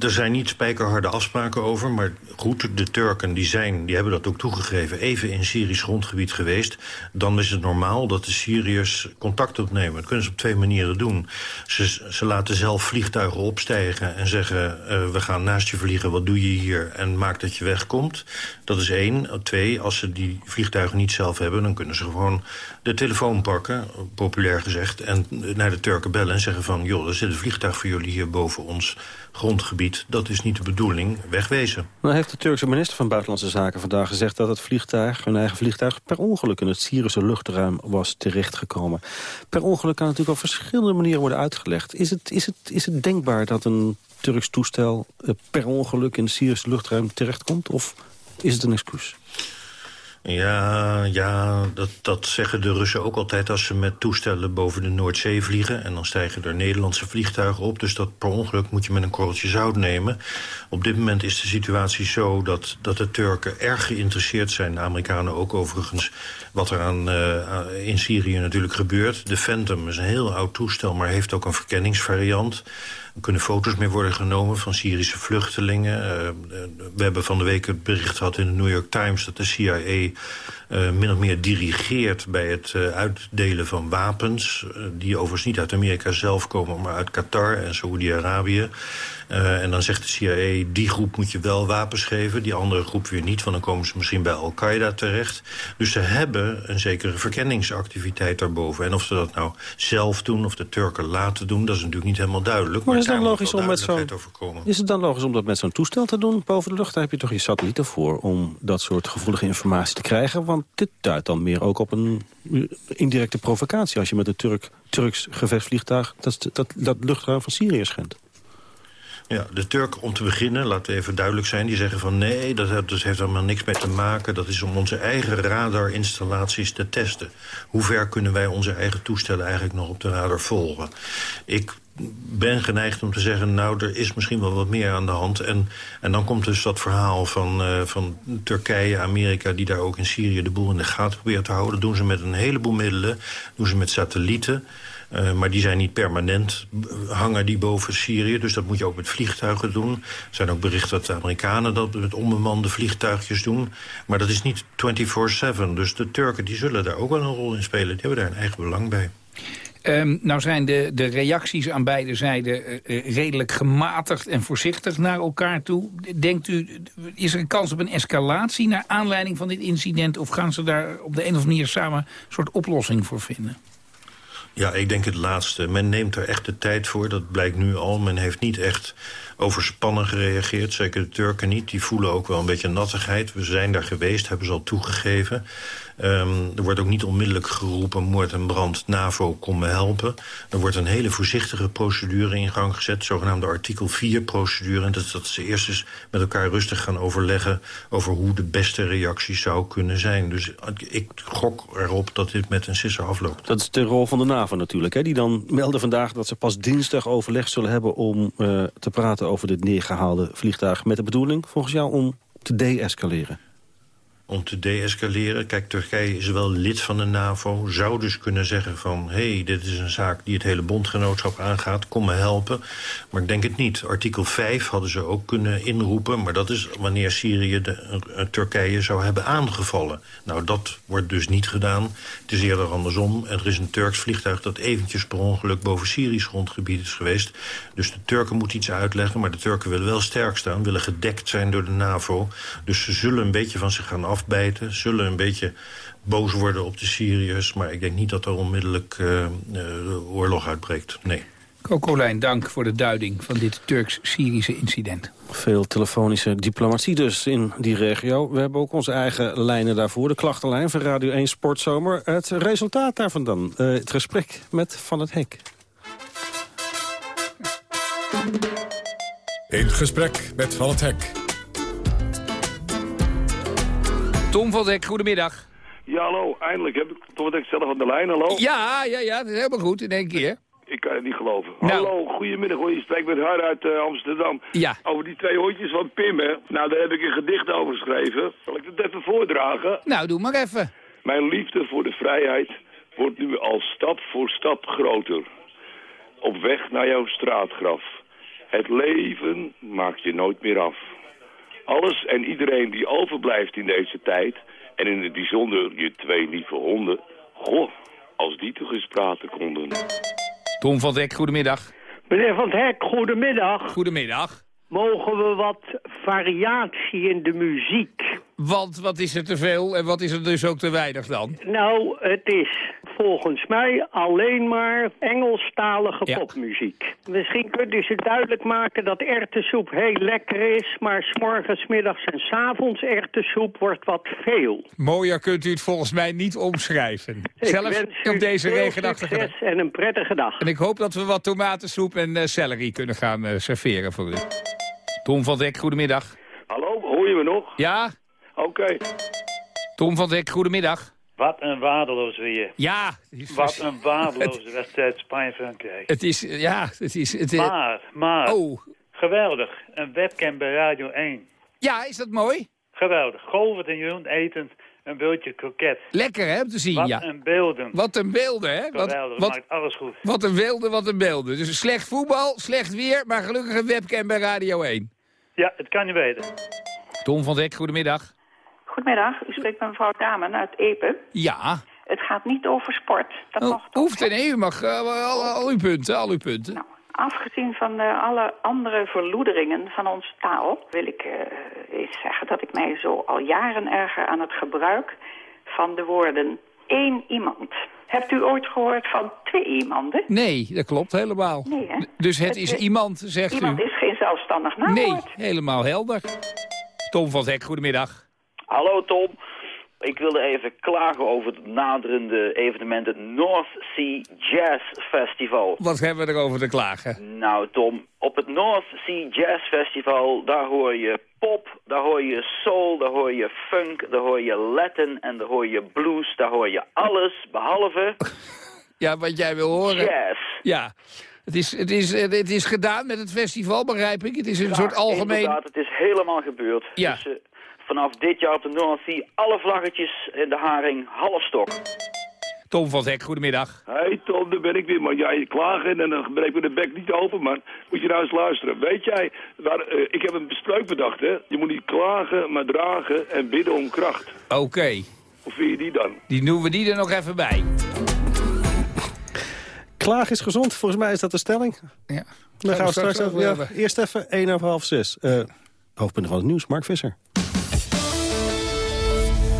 Er zijn niet spijkerharde afspraken over, maar goed, de Turken die zijn, die hebben dat ook toegegeven, even in Syrisch grondgebied geweest. Dan is het normaal dat de Syriërs contact opnemen. Dat kunnen ze op twee manieren doen. Ze, ze laten zelf vliegtuigen opstijgen en zeggen, eh, we gaan naast je vliegen, wat doe je hier? En maak dat je wegkomt. Dat is één. Twee, als ze die vliegtuigen niet zelf hebben, dan kunnen ze gewoon de telefoon pakken, populair gezegd, en naar de Turken bellen en zeggen van, joh, er zit een vliegtuig voor jullie hier boven ons grondgebied. Dat is niet de bedoeling. Wegwezen. Nou heeft de Turkse minister van Buitenlandse Zaken vandaag gezegd... dat het vliegtuig, hun eigen vliegtuig, per ongeluk in het Syrische luchtruim was terechtgekomen. Per ongeluk kan natuurlijk op verschillende manieren worden uitgelegd. Is het, is het, is het denkbaar dat een Turks toestel eh, per ongeluk in het Syrische luchtruim terechtkomt? Of is het een excuus? Ja, ja dat, dat zeggen de Russen ook altijd als ze met toestellen boven de Noordzee vliegen. En dan stijgen er Nederlandse vliegtuigen op. Dus dat per ongeluk moet je met een korreltje zout nemen. Op dit moment is de situatie zo dat, dat de Turken erg geïnteresseerd zijn. De Amerikanen ook overigens. Wat er aan, uh, in Syrië natuurlijk gebeurt. De Phantom is een heel oud toestel, maar heeft ook een verkenningsvariant. Er kunnen foto's mee worden genomen van Syrische vluchtelingen. Uh, we hebben van de week het bericht gehad in de New York Times... dat de CIA uh, min of meer dirigeert bij het uh, uitdelen van wapens... die overigens niet uit Amerika zelf komen, maar uit Qatar en Saoedi-Arabië. En dan zegt de CIA, die groep moet je wel wapens geven... die andere groep weer niet, want dan komen ze misschien bij Al-Qaeda terecht. Dus ze hebben een zekere verkenningsactiviteit daarboven. En of ze dat nou zelf doen of de Turken laten doen... dat is natuurlijk niet helemaal duidelijk. Maar, maar is, het dan logisch om met zo'n is het dan logisch om dat met zo'n toestel te doen boven de lucht? Daar heb je toch je satellieten voor om dat soort gevoelige informatie te krijgen? Want dit duidt dan meer ook op een indirecte provocatie... als je met een Turk, Turks gevechtsvliegtuig dat, dat, dat luchtruim van Syrië schendt. Ja, de Turken om te beginnen, laten we even duidelijk zijn... die zeggen van nee, dat, dat heeft helemaal niks mee te maken. Dat is om onze eigen radarinstallaties te testen. Hoe ver kunnen wij onze eigen toestellen eigenlijk nog op de radar volgen? Ik ben geneigd om te zeggen... nou, er is misschien wel wat meer aan de hand. En, en dan komt dus dat verhaal van, uh, van Turkije, Amerika... die daar ook in Syrië de boel in de gaten proberen te houden. Dat doen ze met een heleboel middelen. doen ze met satellieten. Uh, maar die zijn niet permanent hangen die boven Syrië. Dus dat moet je ook met vliegtuigen doen. Er zijn ook berichten dat de Amerikanen dat met onbemande vliegtuigjes doen. Maar dat is niet 24-7. Dus de Turken die zullen daar ook wel een rol in spelen. Die hebben daar een eigen belang bij. Um, nou zijn de, de reacties aan beide zijden uh, redelijk gematigd en voorzichtig naar elkaar toe. Denkt u, is er een kans op een escalatie naar aanleiding van dit incident... of gaan ze daar op de een of andere manier samen een soort oplossing voor vinden? Ja, ik denk het laatste. Men neemt er echt de tijd voor, dat blijkt nu al. Men heeft niet echt overspannen gereageerd. Zeker de Turken niet. Die voelen ook wel een beetje nattigheid. We zijn daar geweest, hebben ze al toegegeven. Um, er wordt ook niet onmiddellijk geroepen... moord en brand, NAVO, kom me helpen. Er wordt een hele voorzichtige procedure in gang gezet... zogenaamde artikel 4-procedure. En dat, dat ze eerst eens met elkaar rustig gaan overleggen... over hoe de beste reactie zou kunnen zijn. Dus ik gok erop dat dit met een sisser afloopt. Dat is de rol van de NAVO natuurlijk. Hè? Die dan melden vandaag dat ze pas dinsdag overleg zullen hebben... om uh, te praten over dit neergehaalde vliegtuig. Met de bedoeling, volgens jou, om te de-escaleren om te deescaleren. Kijk, Turkije is wel lid van de NAVO. Zou dus kunnen zeggen van... hé, hey, dit is een zaak die het hele bondgenootschap aangaat. Kom me helpen. Maar ik denk het niet. Artikel 5 hadden ze ook kunnen inroepen. Maar dat is wanneer Syrië de, uh, Turkije zou hebben aangevallen. Nou, dat wordt dus niet gedaan. Het is eerder andersom. Er is een Turks vliegtuig dat eventjes per ongeluk... boven Syrisch grondgebied is geweest. Dus de Turken moeten iets uitleggen. Maar de Turken willen wel sterk staan. Willen gedekt zijn door de NAVO. Dus ze zullen een beetje van zich gaan af afbijten. Zullen een beetje boos worden op de Syriërs. Maar ik denk niet dat er onmiddellijk uh, uh, oorlog uitbreekt. Nee. Kokolijn, dank voor de duiding van dit Turks-Syrische incident. Veel telefonische diplomatie dus in die regio. We hebben ook onze eigen lijnen daarvoor. De klachtenlijn van Radio 1 Sportzomer. Het resultaat daarvan dan. Uh, het gesprek met Van het Hek. In gesprek met Van het Hek. Tom van Dek, goedemiddag. Ja, hallo. Eindelijk heb ik Tom van Dek zelf aan de lijn. Hallo. Ja, ja, ja. Dat is helemaal goed in één keer. Ik kan het niet geloven. Nou. Hallo, goedemiddag hoor. Je spreekt met Har uit uh, Amsterdam. Ja. Over die twee hondjes van Pim, hè. Nou, daar heb ik een gedicht over geschreven. Zal ik het even voordragen? Nou, doe maar even. Mijn liefde voor de vrijheid wordt nu al stap voor stap groter. Op weg naar jouw straatgraf. Het leven maakt je nooit meer af alles en iedereen die overblijft in deze tijd... en in het bijzonder je twee lieve honden... goh, als die toch eens praten konden. Tom van Dek, goedemiddag. Meneer Van Dek, goedemiddag. Goedemiddag. Mogen we wat variatie in de muziek? Want wat is er te veel en wat is er dus ook te weinig dan? Nou, het is volgens mij alleen maar Engelstalige ja. popmuziek. Misschien kunt u ze duidelijk maken dat erwtensoep heel lekker is... maar s'morgens, middags en s avonds erwtensoep wordt wat veel. Mooier kunt u het volgens mij niet omschrijven. Ik Zelfs op deze regenachtige dag. en een prettige dag. En ik hoop dat we wat tomatensoep en uh, celery kunnen gaan uh, serveren voor u. Tom van Dek, goedemiddag. Hallo, hoor je me nog? Ja. Oké. Okay. Tom van Dek, goedemiddag. Wat een waardeloos weer. Ja. Wat een waardeloze [laughs] wedstrijd Spanje-Frankrijk. Het is, ja, het is... Het, maar, maar, oh. geweldig. Een webcam bij Radio 1. Ja, is dat mooi? Geweldig. Golvend en Jeroen eten een beeldje kroket. Lekker hè, om te zien, wat ja. Wat een beelden. Wat een beelden, hè? Geweldig, wat, maakt alles goed. Wat een beelden, wat een beelden. Dus slecht voetbal, slecht weer, maar gelukkig een webcam bij Radio 1. Ja, het kan je weten. Tom van Dek, goedemiddag. Goedemiddag, u spreekt met mevrouw Damen uit Epe. Ja. Het gaat niet over sport. Dat oh, mag hoeft, nee, u mag uh, al, al, uw punten, al uw punten. Nou, afgezien van uh, alle andere verloederingen van onze taal... wil ik uh, eens zeggen dat ik mij zo al jaren erger aan het gebruik van de woorden één iemand. Hebt u ooit gehoord van twee iemanden? Nee, dat klopt helemaal. Nee, hè? Dus het, het is iemand, zegt iemand u? Iemand is geen zelfstandig naamwoord. Nee, helemaal helder. Tom van Hek, goedemiddag. Hallo Tom. Ik wilde even klagen over het naderende evenement, het North Sea Jazz Festival. Wat hebben we erover te klagen? Nou Tom, op het North Sea Jazz Festival, daar hoor je pop, daar hoor je soul, daar hoor je funk, daar hoor je Latin en daar hoor je blues, daar hoor je alles, behalve... [laughs] ja, wat jij wil horen. Jazz. Ja. Het is, het, is, eh, het is gedaan met het festival, begrijp ik. Het is een Ja, soort algemeen... Inderdaad, het is helemaal gebeurd. Ja. Dus, eh, vanaf dit jaar op de North Sea, alle vlaggetjes in de haring, half stok. Tom van Zek, goedemiddag. Hé Tom, daar ben ik weer, man. Jij klagen en dan breek me de bek niet open, man. Moet je nou eens luisteren. Weet jij, waar, eh, ik heb een bespreuk bedacht, hè. Je moet niet klagen, maar dragen en bidden om kracht. Oké, Hoe vind je die dan? die noemen we die er nog even bij. Klaag is gezond, volgens mij is dat de stelling. Ja. Dan gaan we straks over. Ja, hebben. eerst even 1 over half 6. Uh, hoofdpunten van het nieuws, Mark Visser.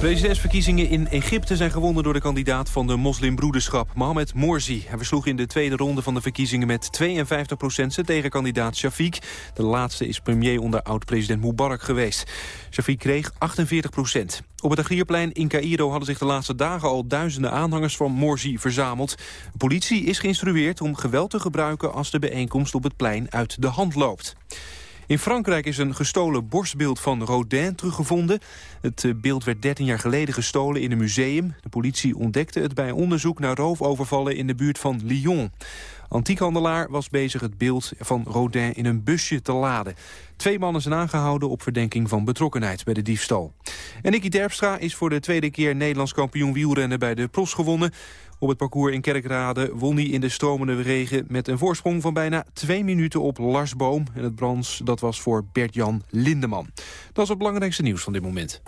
Presidentsverkiezingen in Egypte zijn gewonnen door de kandidaat van de moslimbroederschap, Mohamed Morsi. Hij versloeg in de tweede ronde van de verkiezingen met 52 procent zijn tegenkandidaat Shafiq. De laatste is premier onder oud-president Mubarak geweest. Shafiq kreeg 48 procent. Op het Agrierplein in Cairo hadden zich de laatste dagen al duizenden aanhangers van Morsi verzameld. De politie is geïnstrueerd om geweld te gebruiken als de bijeenkomst op het plein uit de hand loopt. In Frankrijk is een gestolen borstbeeld van Rodin teruggevonden. Het eh, beeld werd 13 jaar geleden gestolen in een museum. De politie ontdekte het bij onderzoek naar roofovervallen in de buurt van Lyon. Antiekhandelaar was bezig het beeld van Rodin in een busje te laden. Twee mannen zijn aangehouden op verdenking van betrokkenheid bij de diefstal. En Nicky Terpstra is voor de tweede keer Nederlands kampioen wielrennen bij de pros gewonnen. Op het parcours in Kerkrade won hij in de stromende regen... met een voorsprong van bijna twee minuten op Lars Boom. En het brons dat was voor Bert-Jan Lindeman. Dat is het belangrijkste nieuws van dit moment.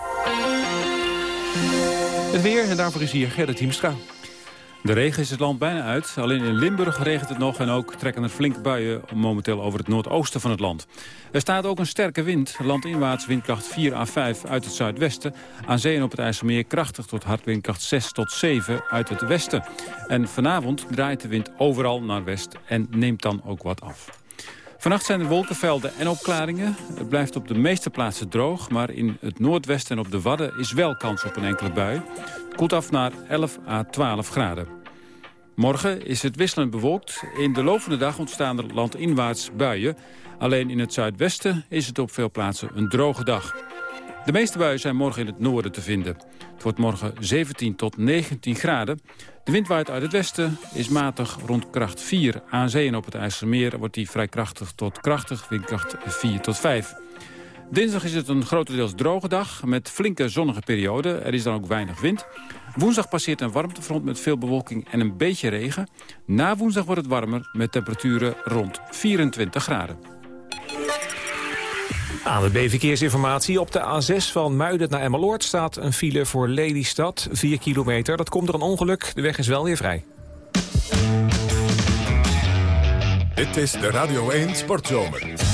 Het weer, en daarvoor is hier Gerrit Hiemstra. De regen is het land bijna uit. Alleen in Limburg regent het nog en ook trekken er flink buien momenteel over het noordoosten van het land. Er staat ook een sterke wind, landinwaarts windkracht 4 à 5 uit het zuidwesten. Aan zee en op het IJsselmeer krachtig tot hard windkracht 6 tot 7 uit het westen. En vanavond draait de wind overal naar west en neemt dan ook wat af. Vannacht zijn er wolkenvelden en opklaringen. Het blijft op de meeste plaatsen droog, maar in het noordwesten en op de Wadden is wel kans op een enkele bui. Het koelt af naar 11 à 12 graden. Morgen is het wisselend bewolkt. In de loop van de dag ontstaan er landinwaarts buien. Alleen in het zuidwesten is het op veel plaatsen een droge dag. De meeste buien zijn morgen in het noorden te vinden. Het wordt morgen 17 tot 19 graden. De wind waait uit het westen, is matig rond kracht 4. Aan zee en op het IJsselmeer wordt die vrij krachtig tot krachtig, windkracht 4 tot 5. Dinsdag is het een grotendeels droge dag met flinke zonnige perioden. Er is dan ook weinig wind. Woensdag passeert een warmtefront met veel bewolking en een beetje regen. Na woensdag wordt het warmer met temperaturen rond 24 graden. Aan de B-verkeersinformatie. Op de A6 van Muiden naar Emmeloord staat een file voor Lelystad. 4 kilometer. Dat komt door een ongeluk. De weg is wel weer vrij. Dit is de Radio 1 Sportzomer.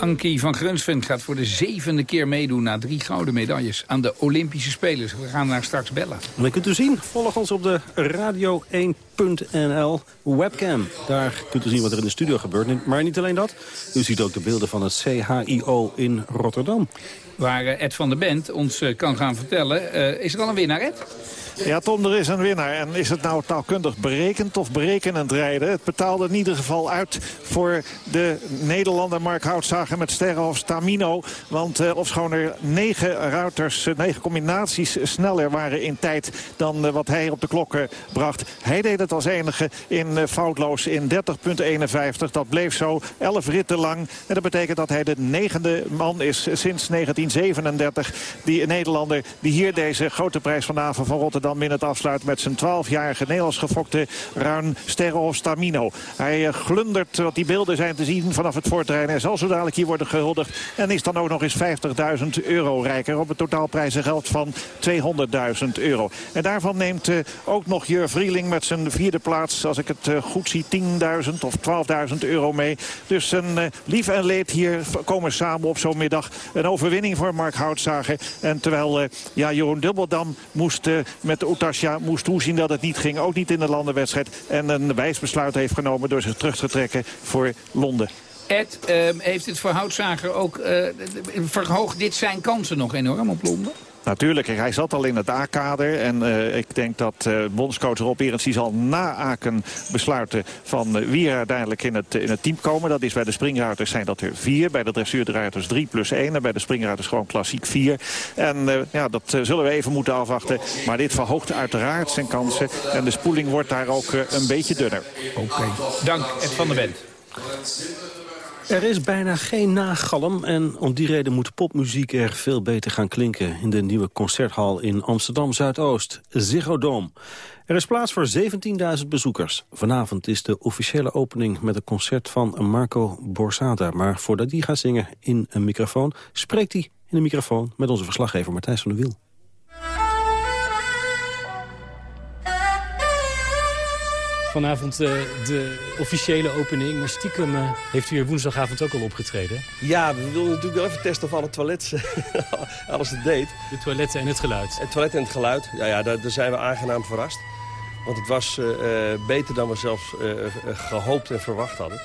Ankie van Grunsven gaat voor de zevende keer meedoen... na drie gouden medailles aan de Olympische Spelen. We gaan haar straks bellen. En dat kunt u zien. Volg ons op de radio1.nl webcam. Daar kunt u zien wat er in de studio gebeurt. Maar niet alleen dat. U ziet ook de beelden van het CHIO in Rotterdam. Waar eh, Ed van der Bent ons eh, kan gaan vertellen. Eh, is er al een winnaar, Ed? Ja, Tom, er is een winnaar. En is het nou taalkundig berekend of berekenend rijden? Het betaalde in ieder geval uit voor de Nederlander Mark Houtzager met Sterrenhof Stamino. Want uh, ofschoon er negen ruiters, negen combinaties sneller waren in tijd dan wat hij op de klok bracht. Hij deed het als enige in foutloos in 30.51. Dat bleef zo 11 ritten lang. En dat betekent dat hij de negende man is sinds 1937. Die Nederlander die hier deze grote prijs van de haven van Rotterdam in het afsluit met zijn 12-jarige Nederlands gefokte Ruin Sterrenhof Stamino. Hij uh, glundert, wat die beelden zijn te zien vanaf het voortrein. Hij zal zo dadelijk hier worden gehuldigd. En is dan ook nog eens 50.000 euro rijker op het totaalprijzengeld van 200.000 euro. En daarvan neemt uh, ook nog Jur Vrieling met zijn vierde plaats, als ik het uh, goed zie, 10.000 of 12.000 euro mee. Dus een lief en leed hier komen samen op zo'n middag. Een overwinning voor Mark Houtzager. En terwijl ja, Jeroen Dubbeldam moest met de Utasja moest toezien dat het niet ging. Ook niet in de landenwedstrijd. En een wijsbesluit heeft genomen door zich terug te trekken voor Londen. Ed, uh, heeft het voor Houtzager ook uh, verhoogt dit zijn kansen nog enorm op Londen? Natuurlijk, hij zat al in het A-kader. En uh, ik denk dat uh, bondscoach Rob zal na Aken besluiten van uh, wie er uiteindelijk in het, in het team komen. Dat is bij de springruiters zijn dat er vier. Bij de dressuurruiters drie plus één. En bij de springruiters gewoon klassiek vier. En ja, dat zullen we even moeten afwachten. Maar dit verhoogt uiteraard zijn kansen. En de spoeling wordt daar ook een beetje dunner. Oké, dank Ed van der Bent. Er is bijna geen nagalm en om die reden moet popmuziek er veel beter gaan klinken... in de nieuwe concerthal in Amsterdam-Zuidoost, Ziggo Dome. Er is plaats voor 17.000 bezoekers. Vanavond is de officiële opening met een concert van Marco Borsata. Maar voordat die gaat zingen in een microfoon, spreekt hij in een microfoon... met onze verslaggever Martijn van der Wiel. Vanavond uh, de officiële opening. Maar stiekem uh, heeft u hier woensdagavond ook al opgetreden. Ja, we wilden natuurlijk wel even testen of alle toiletten [laughs] alles het deed. De toiletten en het geluid. Het toilet en het geluid. Ja, ja daar, daar zijn we aangenaam verrast. Want het was uh, beter dan we zelfs gehoopt en verwacht hadden.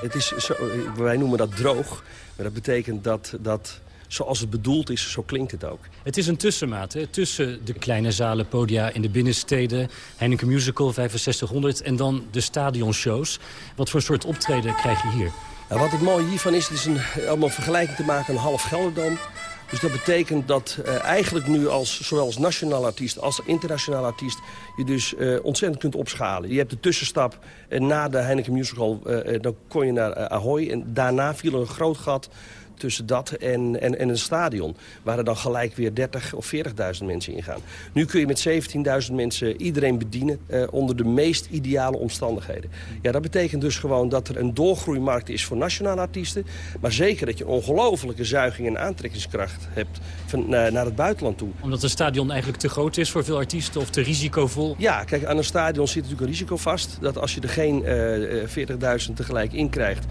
Het is zo, wij noemen dat droog. Maar dat betekent dat, dat zoals het bedoeld is, zo klinkt het ook. Het is een tussenmaat hè? tussen de kleine zalen, podia in de binnensteden... Heineken Musical 6500 en dan de stadionshows. Wat voor soort optreden krijg je hier? Nou, wat het mooie hiervan is, het is een, om een vergelijking te maken... een half Gelderdam. Dus dat betekent dat uh, eigenlijk nu als, zowel als nationaal artiest als internationaal artiest... je dus uh, ontzettend kunt opschalen. Je hebt de tussenstap uh, na de Heineken Musical, dan kon je naar Ahoy. En daarna viel er een groot gat tussen dat en, en, en een stadion. Waar er dan gelijk weer 30 of 40.000 mensen ingaan. Nu kun je met 17.000 mensen iedereen bedienen eh, onder de meest ideale omstandigheden. Ja, dat betekent dus gewoon dat er een doorgroeimarkt is voor nationale artiesten. Maar zeker dat je een ongelofelijke zuiging en aantrekkingskracht hebt van, uh, naar het buitenland toe. Omdat het stadion eigenlijk te groot is voor veel artiesten of te risicovol? Ja, kijk, aan een stadion zit natuurlijk een risico vast. Dat als je er geen uh, 40.000 tegelijk in krijgt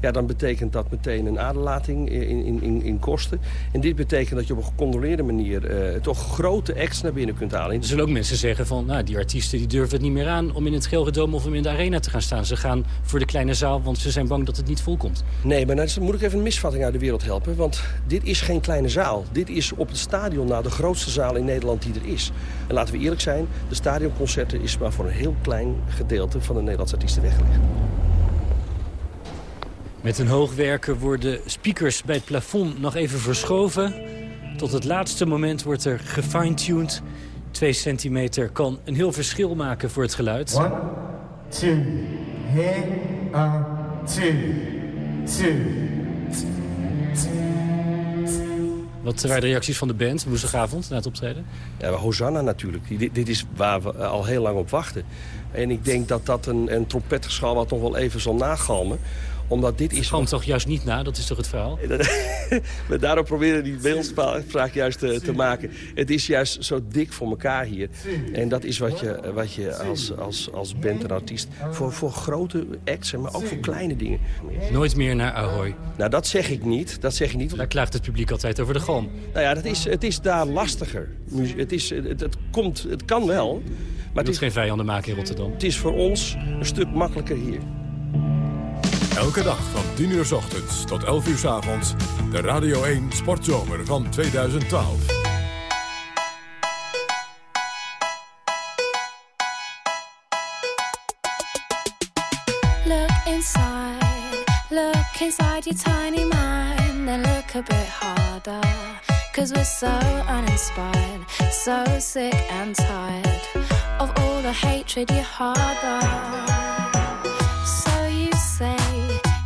ja, dan betekent dat meteen een aderlating in, in, in, in kosten. En dit betekent dat je op een gecontroleerde manier uh, toch grote acts naar binnen kunt halen. Er zullen ook mensen zeggen van, nou, die artiesten die durven het niet meer aan om in het Gelredome of om in de arena te gaan staan. Ze gaan voor de kleine zaal, want ze zijn bang dat het niet volkomt. Nee, maar dan moet ik even een misvatting uit de wereld helpen. Want dit is geen kleine zaal. Dit is op het stadion na de grootste zaal in Nederland die er is. En laten we eerlijk zijn, de stadionconcerten is maar voor een heel klein gedeelte van de Nederlandse artiesten weggelegd. Met een hoogwerker worden speakers bij het plafond nog even verschoven. Tot het laatste moment wordt er gefine-tuned. Twee centimeter kan een heel verschil maken voor het geluid. One, two, hey, uh, two, two. Wat waren de reacties van de band woensdagavond na het optreden? Ja, Hosanna natuurlijk. Dit, dit, is waar we al heel lang op wachten. En ik denk dat dat een, een trompetgeschal wat nog wel even zal nagalmen omdat dit is... Het toch juist niet na, dat is toch het verhaal? [laughs] maar daarom proberen die beeldspraak juist te, te, maken. Het is juist zo dik voor elkaar hier. En dat is wat je, wat je als, als, als band en artiest... Voor, voor grote acts, maar ook voor kleine dingen. Nooit meer naar Ahoy. Nou, dat zeg ik niet. Dat zeg ik niet. Daar klaagt het publiek altijd over de galm. Nou ja, dat is, het is daar lastiger. Het, is, het, het, komt, het kan wel. Maar het is geen vijanden maken in Rotterdam. Het is voor ons een stuk makkelijker hier. Elke dag van 10 uur s ochtends tot 11 uur s avonds. De Radio 1 Sportzomer van 2012. Look inside, look inside your tiny mind. Then look a bit harder. Cause we're so uninspired, so sick and tired of all the hatred you harbor.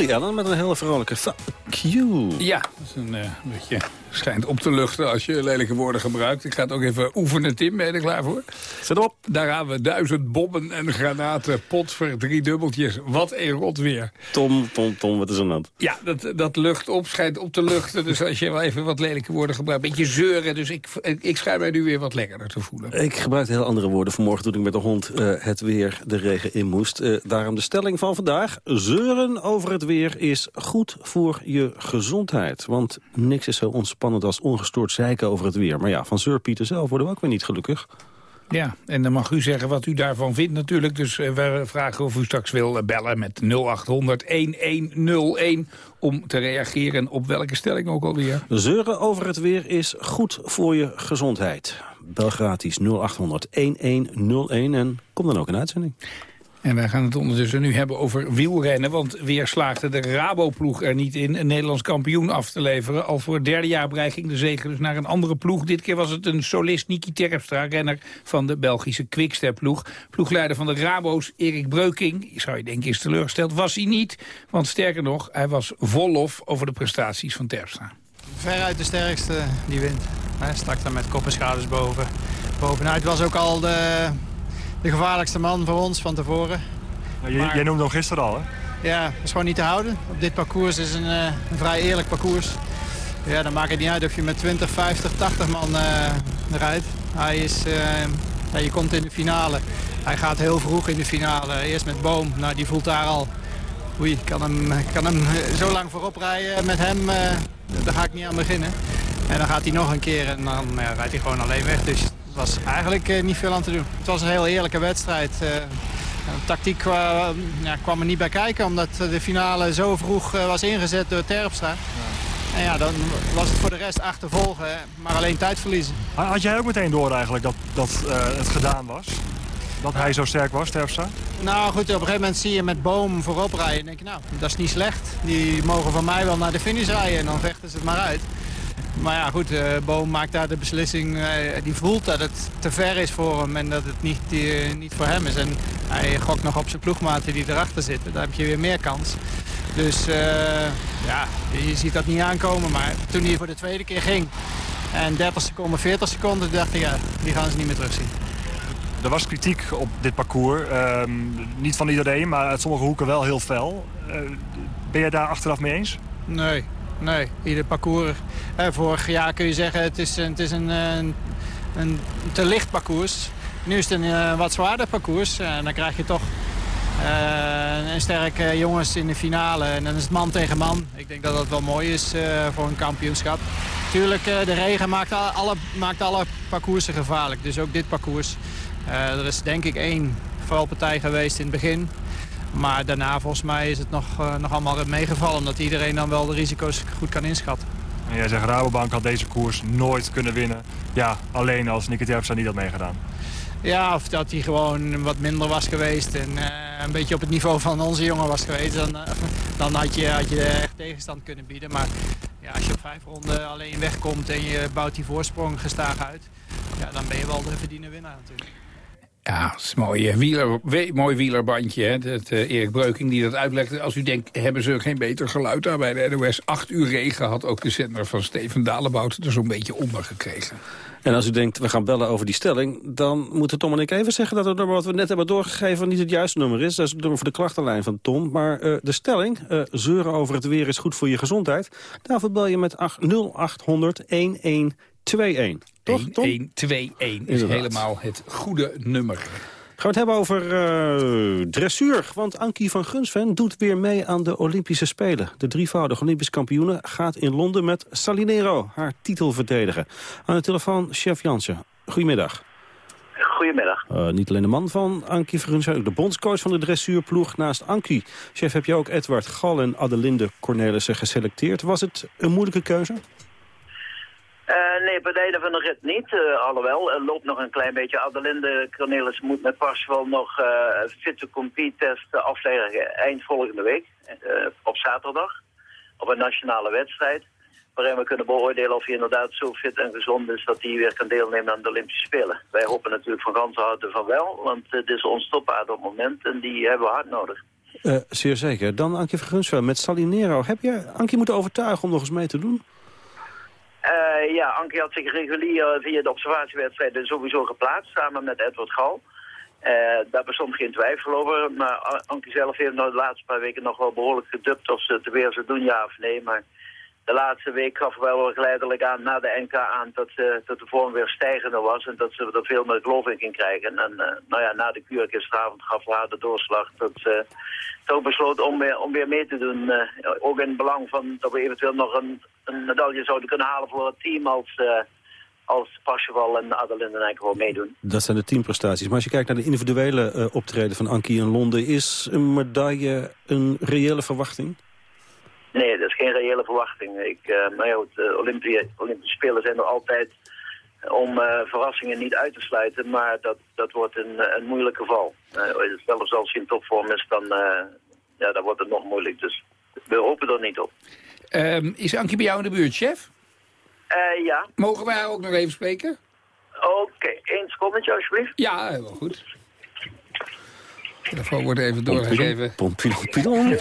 Lily Allen met een hele vrolijke fuck you. Ja, dat is een eh, beetje schijnt op te luchten als je lelijke woorden gebruikt. Ik ga het ook even oefenen, Tim. Ben je er klaar voor? Zet op. Daar gaan we duizend bommen en granaten, pot voor drie dubbeltjes. Wat een rot weer. Tom, Tom, Tom, wat is er aan? Ja, dat, dat lucht op, schijnt op te luchten. Dus als je wel even wat lelijke woorden gebruikt, een beetje zeuren. Dus ik, ik schrijf mij nu weer wat lekkerder te voelen. Ik gebruikte heel andere woorden vanmorgen toen ik met de hond eh, het weer de regen in moest. Eh, daarom de stelling van vandaag. Zeuren over het weer is goed voor je gezondheid. Want niks is zo ontspannend als ongestoord zeiken over het weer. Maar ja, van Zeurpieter zelf worden we ook weer niet gelukkig. Ja, en dan mag u zeggen wat u daarvan vindt natuurlijk. Dus eh, we vragen of u straks wil eh, bellen met 0800-1101 om te reageren op welke stelling ook alweer. Zeuren over het weer is goed voor je gezondheid. Bel gratis 0800-1101 en kom dan ook in uitzending. En wij gaan het ondertussen nu hebben over wielrennen. Want weer slaagde de Rabo-ploeg er niet in een Nederlands kampioen af te leveren. Al voor het derde jaar ging de zege dus naar een andere ploeg. Dit keer was het een solist Niki Terpstra, renner van de Belgische Quickstep-ploeg. Ploegleider van de Rabo's, Erik Breuking, zou je denken is teleurgesteld, was hij niet. Want sterker nog, hij was vol lof over de prestaties van Terpstra. Veruit de sterkste die wint. Hij stak dan met koppenschades boven. bovenuit. Was ook al de, de gevaarlijkste man voor ons van tevoren. Ja, jij, jij noemde hem gisteren al, hè? Ja, dat is gewoon niet te houden. Op dit parcours is een, eh, een vrij eerlijk parcours. Ja, dan maakt het niet uit of je met 20, 50, 80 man eh, rijdt. Hij is, eh, ja, je komt in de finale. Hij gaat heel vroeg in de finale. Eerst met Boom. Nou, die voelt daar al... Oei, ik kan hem, kan hem zo lang voorop rijden met hem. daar ga ik niet aan beginnen. En dan gaat hij nog een keer en dan rijdt hij gewoon alleen weg. Dus was eigenlijk eh, niet veel aan te doen. Het was een heel eerlijke wedstrijd. eh, de tactiek kwa- ja, kwam er niet bij kijken, omdat de finale zo vroeg eh, was ingezet door Terpstra. En ja, dan was het voor de rest achtervolgen, maar alleen tijd verliezen. Had jij ook meteen door eigenlijk dat, dat het gedaan was? Dat hij zo sterk was, Terpstra? Nou goed, op een gegeven moment zie je met Boom voorop rijden. En denk je, nou, dat is niet slecht. Die mogen van mij wel naar de finish rijden en dan vechten ze het maar uit. Maar ja, goed, eh, Boom maakt daar de beslissing. eh, die voelt dat het te ver is voor hem en dat het niet, eh, niet voor hem is. En hij gokt nog op zijn ploegmaten die erachter zitten. Daar heb je weer meer kans. Dus ja, je ziet dat niet aankomen. Maar toen hij voor de tweede keer ging en 30 seconden, 40 seconden, dacht ik, ja, die gaan ze niet meer terugzien. Er was kritiek op dit parcours. Ehm, niet van iedereen, maar uit sommige hoeken wel heel fel. Ben je daar achteraf mee eens? Nee, nee. Ieder parcours. Eh, vorig jaar kun je zeggen het is, het is een, eh, een, een te licht parcours. Nu is het een eh, wat zwaarder parcours. En dan krijg je toch een sterke jongens in de finale. En dan is het man tegen man. Ik denk dat dat wel mooi is voor een kampioenschap. Tuurlijk, eh, de regen maakt alle, maakt alle parcoursen gevaarlijk. Dus ook dit parcours. Er is denk ik één valpartij geweest in het begin. Maar daarna volgens mij is het nog, eh, nog allemaal meegevallen. Omdat iedereen dan wel de risico's goed kan inschatten. En jij zegt Rabobank had deze koers nooit kunnen winnen. Ja, alleen als Nicky Terpstra niet had meegedaan. Ja, of dat hij gewoon wat minder was geweest. En eh, een beetje op het niveau van onze jongen was geweest. Dan, eh, dan had, je, had je echt tegenstand kunnen bieden. Maar ja, als je op vijf ronden alleen wegkomt en je bouwt die voorsprong gestaag uit. Ja, dan ben je wel de verdiende winnaar natuurlijk. Ja, dat is eh, wieler, mooi wielerbandje. Hè? Dat, eh, Erik Breuking die dat uitlegde. Als u denkt, hebben ze geen beter geluid daar bij de NOS? Acht uur regen had ook de zender van Steven Dalebout er zo'n beetje onder gekregen. En als u denkt, we gaan bellen over die stelling... dan moeten Tom en ik even zeggen dat het nummer wat we net hebben doorgegeven... niet het juiste nummer is. Dat is nummer voor de klachtenlijn van Tom. Maar eh, de stelling, eh, zeuren over het weer is goed voor je gezondheid... daarvoor bel je met 8 0800 1121. Toch, Tom? 121 is Inderdaad. helemaal het goede nummer. Gaan we het hebben over eh, dressuur. Want Ankie van Gunsven doet weer mee aan de Olympische Spelen. De drievoudige Olympisch kampioene gaat in Londen met Salinero haar titel verdedigen. Aan de telefoon chef Jansen. Goedemiddag. Goedemiddag. Eh, niet alleen de man van Ankie van Gunsven, ook de bondscoach van de dressuurploeg naast Ankie. Chef, heb je ook Edward Gal en Adelinde Cornelissen geselecteerd. Was het een moeilijke keuze? Eh, nee, bij einde van de rit niet. eh, alhoewel, er loopt nog een klein beetje. Adelinde Cornelis moet met Parswell nog eh fit to compete test afleggen eind volgende week. op zaterdag. Op een nationale wedstrijd. Waarin we kunnen beoordelen of hij inderdaad zo fit en gezond is dat hij weer kan deelnemen aan de Olympische Spelen. Wij hopen natuurlijk van ganse van wel, want het is ons toppaard op het moment en die hebben we hard nodig. Zeer zeker. Dan Ankie van Gunsven met Salinero. Heb je Ankie moeten overtuigen om nog eens mee te doen? Eh, ja, Ankie had zich regulier via de observatiewedstrijden sowieso geplaatst, samen met Edward Gal. Eh, daar bestond geen twijfel over, maar A- Ankie zelf heeft nou de laatste paar weken nog wel behoorlijk gedubt of ze het weer zou doen, ja of nee. Maar de laatste week gaf wel geleidelijk aan, na de NK aan, dat, eh, dat de vorm weer stijgender was en dat ze er veel meer geloof in ging krijgen. En eh, nou ja, na de kuur gaf haar doorslag dat ze toch besloot om weer, om weer mee te doen. eh, ook in het belang van dat we eventueel nog een, een medaille zouden kunnen halen voor het team als, eh als Pasjeval en Adelinde en meedoen. Dat zijn de teamprestaties. Maar als je kijkt naar de individuele eh, optreden van Ankie in Londen... is een medaille een reële verwachting? Nee, dat is geen reële verwachting. Ik, eh maar ja, goed, de Olympia, Olympische Spelen zijn er altijd om eh, verrassingen niet uit te sluiten. Maar dat, dat wordt een, eh, een moeilijk geval. Eh, zelfs als hij in topvorm is, dan, eh, ja, dan wordt het nog moeilijk. Dus we hopen er niet op. Ehm, is Ankie bij jou in de buurt, chef? Eh, ja, Mogen wij haar ook nog even spreken? oké. Eén secondetje alsjeblieft. Ja, helemaal goed. De telefoon wordt even doorgegeven. Pompidon,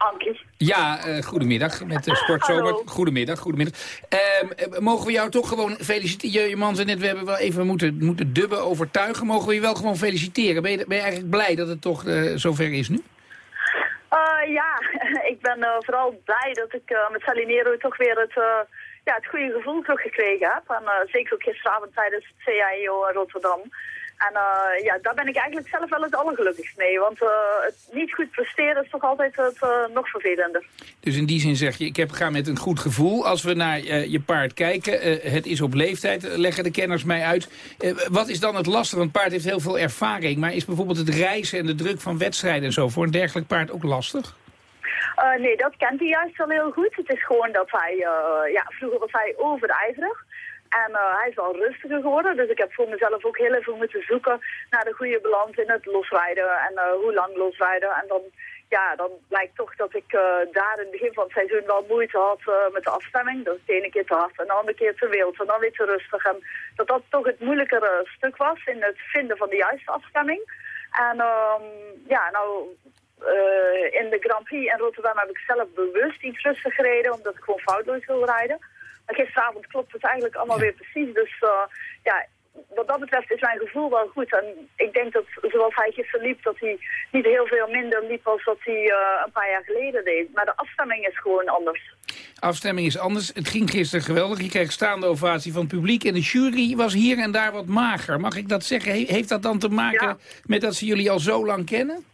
Ankie. Ja, eh, goedemiddag met Sportzomer. Goedemiddag, goedemiddag. Eh, mogen we jou toch gewoon feliciteren? Je, je man zei net, we hebben wel even moeten, moeten dubben, overtuigen. Mogen we je wel gewoon feliciteren? Ben je, ben je eigenlijk blij dat het toch eh, zover is nu? Ja, [laughs] ik ben vooral blij dat ik met Salinero toch weer het, ja, het goede gevoel teruggekregen heb. En zeker ook gisteravond tijdens het CIO in Rotterdam. En eh, ja, daar ben ik eigenlijk zelf wel het allergelukkigst mee. Want eh, het niet goed presteren is toch altijd het eh, nog vervelender. Dus in die zin zeg je, ik heb, ga met een goed gevoel. Als we naar je paard kijken, het is op leeftijd, leggen de kenners mij uit. Wat is dan het lastige? Want het paard heeft heel veel ervaring. Maar is bijvoorbeeld het reizen en de druk van wedstrijden en zo... voor een dergelijk paard ook lastig? Nee, dat kent hij juist wel heel goed. Het is gewoon dat hij, ja, vroeger was hij overijverig. En eh, hij is wel rustiger geworden. Dus ik heb voor mezelf ook heel even moeten zoeken naar de goede balans in het losrijden. En eh, hoe lang losrijden. En dan, ja, dan blijkt toch dat ik eh, daar in het begin van het seizoen wel moeite had met de afstemming. Dat het de ene keer te hard en de andere keer te wild en dan weer te rustig. En dat dat toch het moeilijkere stuk was in het vinden van de juiste afstemming. En ehm, ja, nou in de Grand Prix in Rotterdam heb ik zelf bewust iets rustig gereden, omdat ik gewoon foutloos wil rijden. Gisteravond klopt het eigenlijk allemaal weer precies. Dus eh, ja, wat dat betreft is mijn gevoel wel goed. En ik denk dat zoals hij gisteren liep, dat hij niet heel veel minder liep als dat hij eh, een paar jaar geleden deed. Maar de afstemming is gewoon anders. Afstemming is anders. Het ging gisteren geweldig. Je kreeg staande ovatie van het publiek. En de jury was hier en daar wat mager. Mag ik dat zeggen? He- heeft dat dan te maken met dat ze jullie al zo lang kennen?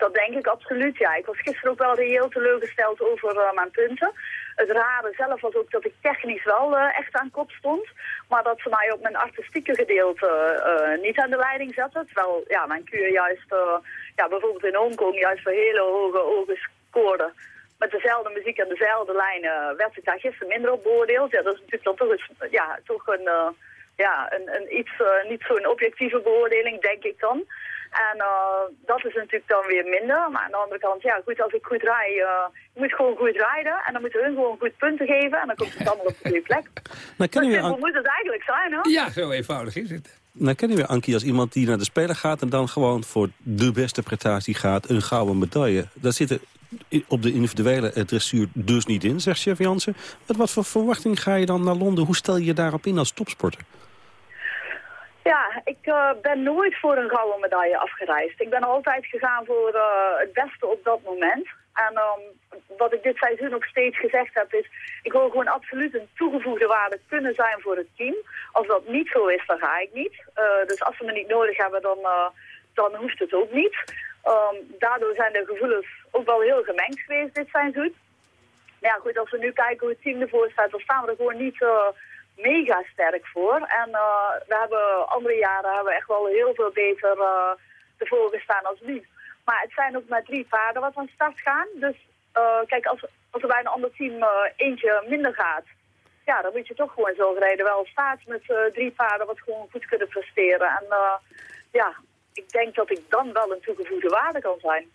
Dat denk ik absoluut, ja. Ik was gisteren ook wel reëel teleurgesteld over eh, mijn punten. Het rare zelf was ook dat ik technisch wel eh, echt aan kop stond. Maar dat ze mij op mijn artistieke gedeelte eh, niet aan de leiding zetten. Terwijl ja, mijn kuur juist, ja, bijvoorbeeld in Hongkong, juist voor hele hoge ogen scoorde. Met dezelfde muziek en dezelfde lijnen werd ik daar gisteren minder op beoordeeld. Ja, dat is natuurlijk dan toch, ja, toch een, ja, een, een iets, niet zo'n objectieve beoordeling, denk ik dan. En uh, dat is natuurlijk dan weer minder. Maar aan de andere kant, ja goed, als ik goed rij, uh, je moet gewoon goed rijden. En dan moeten hun gewoon goed punten geven. En dan komt het allemaal op de goede plek. [laughs] Nou, kennen moet het eigenlijk zijn, hoor? Ja, zo eenvoudig is het. Nou kennen we Ankie als iemand die naar de Speler gaat... en dan gewoon voor de beste prestatie gaat, een gouden medaille. Daar zitten op de individuele dressuur dus niet in, zegt chef Jansen. Met wat voor verwachting ga je dan naar Londen? Hoe stel je je daarop in als topsporter? Ja, ik uh, ben nooit voor een gouden medaille afgereisd. Ik ben altijd gegaan voor uh, het beste op dat moment. En um, wat ik dit seizoen ook steeds gezegd heb is... ik wil gewoon absoluut een toegevoegde waarde kunnen zijn voor het team. Als dat niet zo is, dan ga ik niet. Uh, dus als ze me niet nodig hebben, dan, dan hoeft het ook niet. Um, daardoor zijn de gevoelens ook wel heel gemengd geweest dit seizoen. Ja goed, als we nu kijken hoe het team ervoor staat... dan staan we er gewoon niet mega sterk voor. En uh, we hebben andere jaren hebben we echt wel heel veel beter uh, ervoor gestaan als nu. Maar het zijn ook maar drie paarden wat van start gaan. Dus uh, kijk, als, er bij een ander team eentje minder gaat... ja, dan moet je toch gewoon dat je wel staat met drie paarden... wat gewoon goed kunnen presteren. En ja, ik denk dat ik dan wel een toegevoegde waarde kan zijn.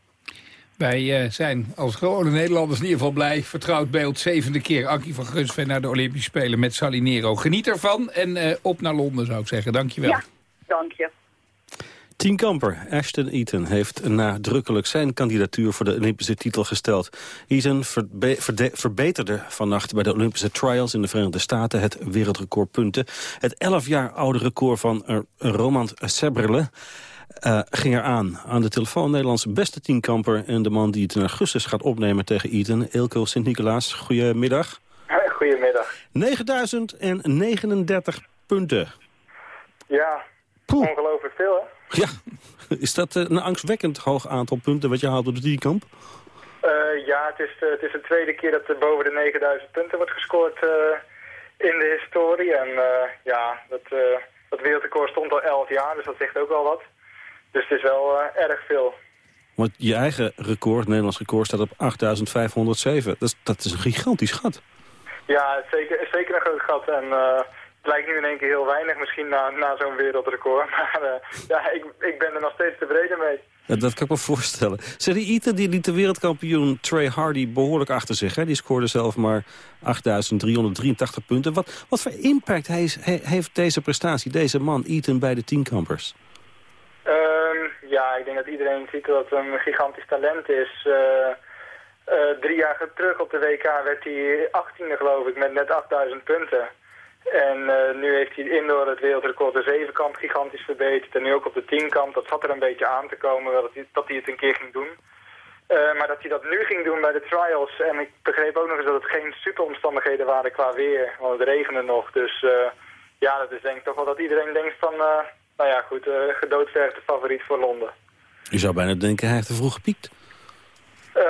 Wij uh, zijn als gewone Nederlanders in ieder geval blij. Vertrouwd beeld, zevende keer. Ankie van Gunsven naar de Olympische Spelen met Salinero. Geniet ervan en uh, op naar Londen zou ik zeggen. Dankjewel. Ja, dank je. Tien Kamper, Ashton Eaton, heeft nadrukkelijk zijn kandidatuur voor de Olympische titel gesteld. Eaton verbe verbeterde vannacht bij de Olympische Trials in de Verenigde Staten het wereldrecord punten. Het 11 jaar oude record van Roman Sebrele uh, ging er aan. Aan de telefoon Nederlands beste tienkamper... en de man die het in augustus gaat opnemen tegen Eten, Ilko Sint-Nicolaas. Goedemiddag. Goedemiddag. 9039 punten. Ja, Poeh. ongelooflijk veel, hè? Ja, [laughs] is dat uh, een angstwekkend hoog aantal punten wat je haalt op de tienkamp? Uh, ja, het is, de, het is de tweede keer dat er boven de 9000 punten wordt gescoord in de historie. En ja, dat, dat wereldrecord stond al 11 jaar, dus dat zegt ook wel wat. Dus het is wel uh, erg veel. Want je eigen record, Nederlands record, staat op 8.507. Dat is, dat is een gigantisch gat. Ja, zeker, zeker een groot gat. En uh, het lijkt nu in één keer heel weinig misschien na, na zo'n wereldrecord. [laughs] Maar uh, ja, ik, ik ben er nog steeds tevreden mee. Ja, dat kan ik me voorstellen. Zeg, die Ita die liet de wereldkampioen Trey Hardy behoorlijk achter zich. Hè? Die scoorde zelf maar 8.383 punten. Wat, wat voor impact heeft deze prestatie, deze man, Ethan, bij de tienkampers? Ja, ik denk dat iedereen ziet dat het een gigantisch talent is. Uh, uh, drie jaar terug op de WK werd hij 18e geloof ik, met net 8000 punten. En uh, nu heeft hij indoor het wereldrecord de zevenkamp gigantisch verbeterd. En nu ook op de tienkamp. Dat zat er een beetje aan te komen dat hij, dat het een keer ging doen. Maar dat hij dat nu ging doen bij de trials. En ik begreep ook nog eens dat het geen superomstandigheden waren qua weer. Want het regende nog. Dus ja, dat is denk ik toch wel dat iedereen denkt van nou ja, goed, uh, gedoodverfde favoriet voor Londen. Je zou bijna denken, hij heeft te vroeg gepiekt. Uh,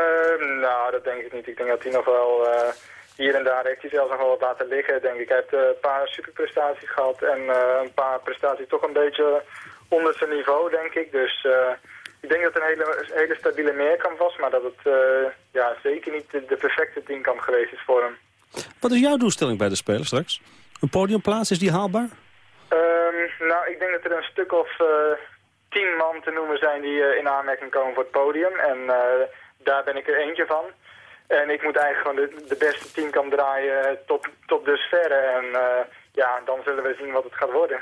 nou, dat denk ik niet. Ik denk dat hij nog wel... Uh, hier en daar heeft hij zelfs nog wel wat laten liggen, denk ik. Hij heeft een paar superprestaties gehad en een paar prestaties toch een beetje onder zijn niveau, denk ik. Dus ik denk dat het een hele, hele stabiele meerkamp was, maar dat het ja, zeker niet de, de perfecte teamkamp geweest is voor hem. Wat is jouw doelstelling bij de Spelen straks? Een podiumplaats, is die haalbaar? Um, nou, ik denk dat er een stuk of uh, tien man te noemen zijn die uh, in aanmerking komen voor het podium. En uh, daar ben ik er eentje van. En ik moet eigenlijk gewoon de, de beste team kan draaien tot, tot dusverre. En ja, dan zullen we zien wat het gaat worden.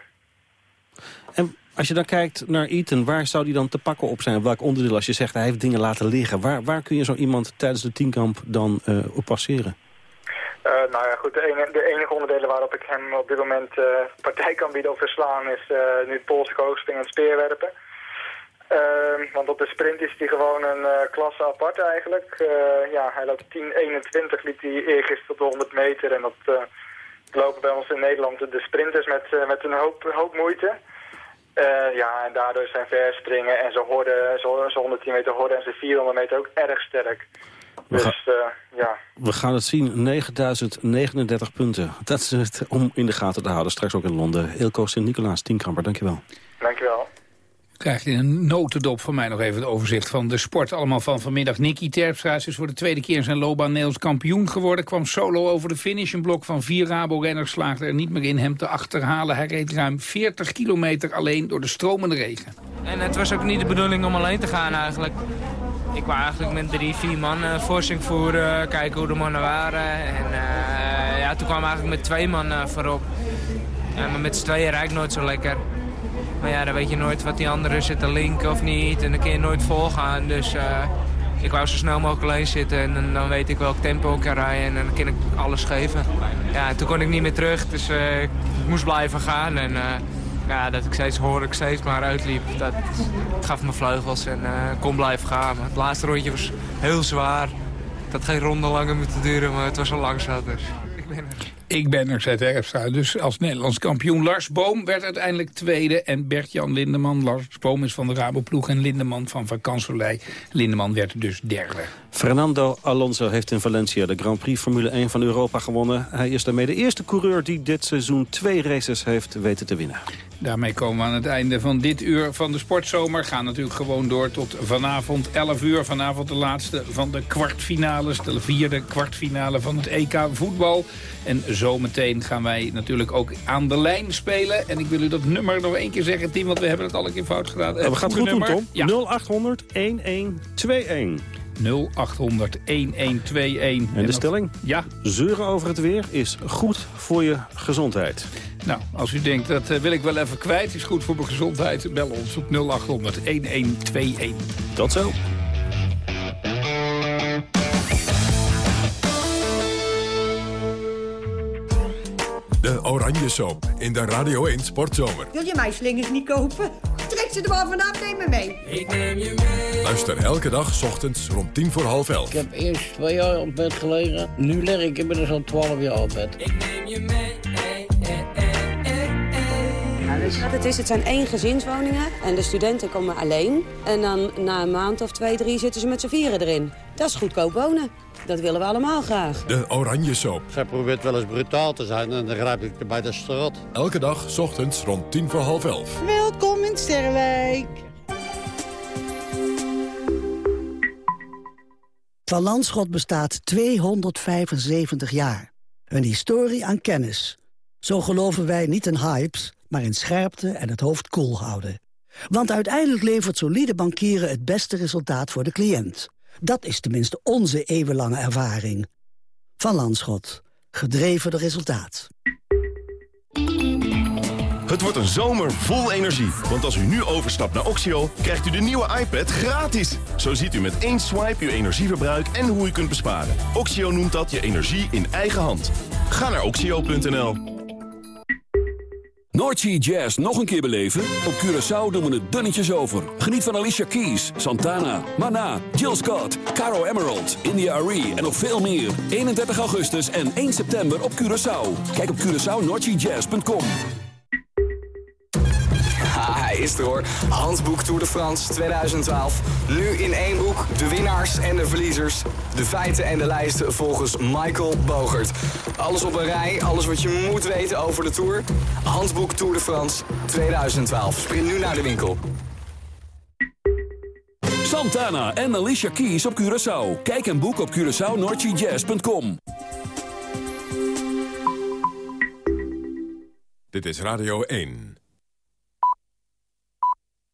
En als je dan kijkt naar Ethan, waar zou die dan te pakken op zijn? Op welk onderdeel? Als je zegt hij heeft dingen laten liggen. Waar, waar kun je zo iemand tijdens de teamkamp dan op passeren? Uh, nou ja, goed, de, ene, de, enige onderdelen waarop ik hem op dit moment uh, partij kan bieden of verslaan is uh, nu Poolse hoogspringen en speerwerpen. Ehm, want op de sprint is hij gewoon een klasse apart eigenlijk. ja, hij loopt 10-21, liep hij eergisteren op de 100 meter. En dat lopen bij ons in Nederland de sprinters met, met een hoop, hoop moeite. ja, en daardoor zijn verspringen en zijn, horde, zijn 110 meter horde en zijn 400 meter ook erg sterk. We dus uh, ja. We gaan het zien, 9039 punten. [laughs] Dat is het om in de gaten te houden, straks ook in Londen. Ilko Sint-Nicolaas, Tienkamper, dankjewel. Dankjewel. Krijg je een notendop van mij nog even het overzicht van de sport. Allemaal van vanmiddag. Nicky Terpstra is voor de tweede keer in zijn loopbaan Nederlands kampioen geworden. Kwam solo over de finish. Een blok van vier Rabo-renners slaagde er niet meer in hem te achterhalen. Hij reed ruim 40 kilometer alleen door de stromende regen. En het was ook niet de bedoeling om alleen te gaan eigenlijk. Ik wou eigenlijk met drie, vier man uh, forcing voeren, kijken hoe de mannen waren. En uh, ja, toen kwam eigenlijk met twee man uh, voorop. Maar met z'n tweeën rijdt nooit zo lekker. Maar ja, dan weet je nooit wat die anderen zitten linken of niet. En dan kun je nooit volgaan. Dus ik wou zo snel mogelijk alleen zitten. En dan, weet ik welk tempo ik kan rijden. En dan kan ik alles geven. Ja, en toen kon ik niet meer terug. Dus ik moest blijven gaan. En ja, dat ik steeds hoorde, ik steeds maar uitliep. Dat gaf me vleugels en uh, kon blijven gaan. Maar het laatste rondje was heel zwaar. Het had geen ronde langer moeten duren, maar het was al lang zat. Dus ik ben er. Ik ben er, zei Terpstra. Dus als Nederlands kampioen. Lars Boom werd uiteindelijk tweede. En Bert-Jan Lindeman. Lars Boom is van de Raboploeg. En Lindeman van Van Kanselij. Lindeman werd dus derde. Fernando Alonso heeft in Valencia de Grand Prix Formule 1 van Europa gewonnen. Hij is daarmee de eerste coureur die dit seizoen twee races heeft weten te winnen. Daarmee komen we aan het einde van dit uur van de sportzomer. Gaan natuurlijk gewoon door tot vanavond 11 uur. Vanavond de laatste van de kwartfinales. De vierde kwartfinale van het EK voetbal. En zometeen gaan wij natuurlijk ook aan de lijn spelen. En ik wil u dat nummer nog één keer zeggen, Tim, want we hebben het al een keer fout gedaan. we gaan het goed nummer. doen, Tom. 0800 1121. 0800 1121. En de stelling? Ja. Zeuren over het weer is goed voor je gezondheid. Nou, als u denkt, dat uh, wil ik wel even kwijt, is goed voor mijn gezondheid, bel ons op 0800 1121. Tot zo. De Oranje Soap in de Radio 1 Sportzomer. Wil je mijn slingers niet kopen? Trek ze er maar vanaf, neem me mee. Ik neem je mee. Luister elke dag, s ochtends, rond tien voor half elf. Ik heb eerst twee jaar op bed gelegen. Nu leg ik inmiddels al twaalf jaar op bed. Ik neem je mee. Wat het is? Het zijn één gezinswoningen en de studenten komen alleen. En dan na een maand of twee, drie zitten ze met z'n vieren erin. Dat is goedkoop wonen. Dat willen we allemaal graag. De Oranje Soap. Zij probeert wel eens brutaal te zijn en dan grijp ik bij de strot. Elke dag, s ochtends, rond tien voor half elf. Welkom in Sterrenwijk. Van Landschot bestaat 275 jaar. Een historie aan kennis. Zo geloven wij niet in hypes, maar in scherpte en het hoofd koel houden. Want uiteindelijk levert solide bankieren het beste resultaat voor de cliënt. Dat is tenminste onze eeuwenlange ervaring. Van Landschot. Gedreven door resultaat. Het wordt een zomer vol energie. Want als u nu overstapt naar Oxio, krijgt u de nieuwe iPad gratis. Zo ziet u met één swipe uw energieverbruik en hoe u kunt besparen. Oxio noemt dat je energie in eigen hand. Ga naar oxio.nl. Noordsea Jazz nog een keer beleven? Op Curaçao doen we het dunnetjes over. Geniet van Alicia Keys, Santana, Mana, Jill Scott, Caro Emerald, India Arie en nog veel meer. 31 augustus en 1 september op Curaçao. Kijk op CuraçaoNoordseaJazz.com hoor. Handboek Tour de France 2012. Nu in één boek de winnaars en de verliezers. De feiten en de lijsten volgens Michael Bogert. Alles op een rij, alles wat je moet weten over de Tour. Handboek Tour de France 2012. Sprint nu naar de winkel. Santana en Alicia Keys op Curaçao. Kijk een boek op CuraçaoNordGJazz.com. Dit is Radio 1.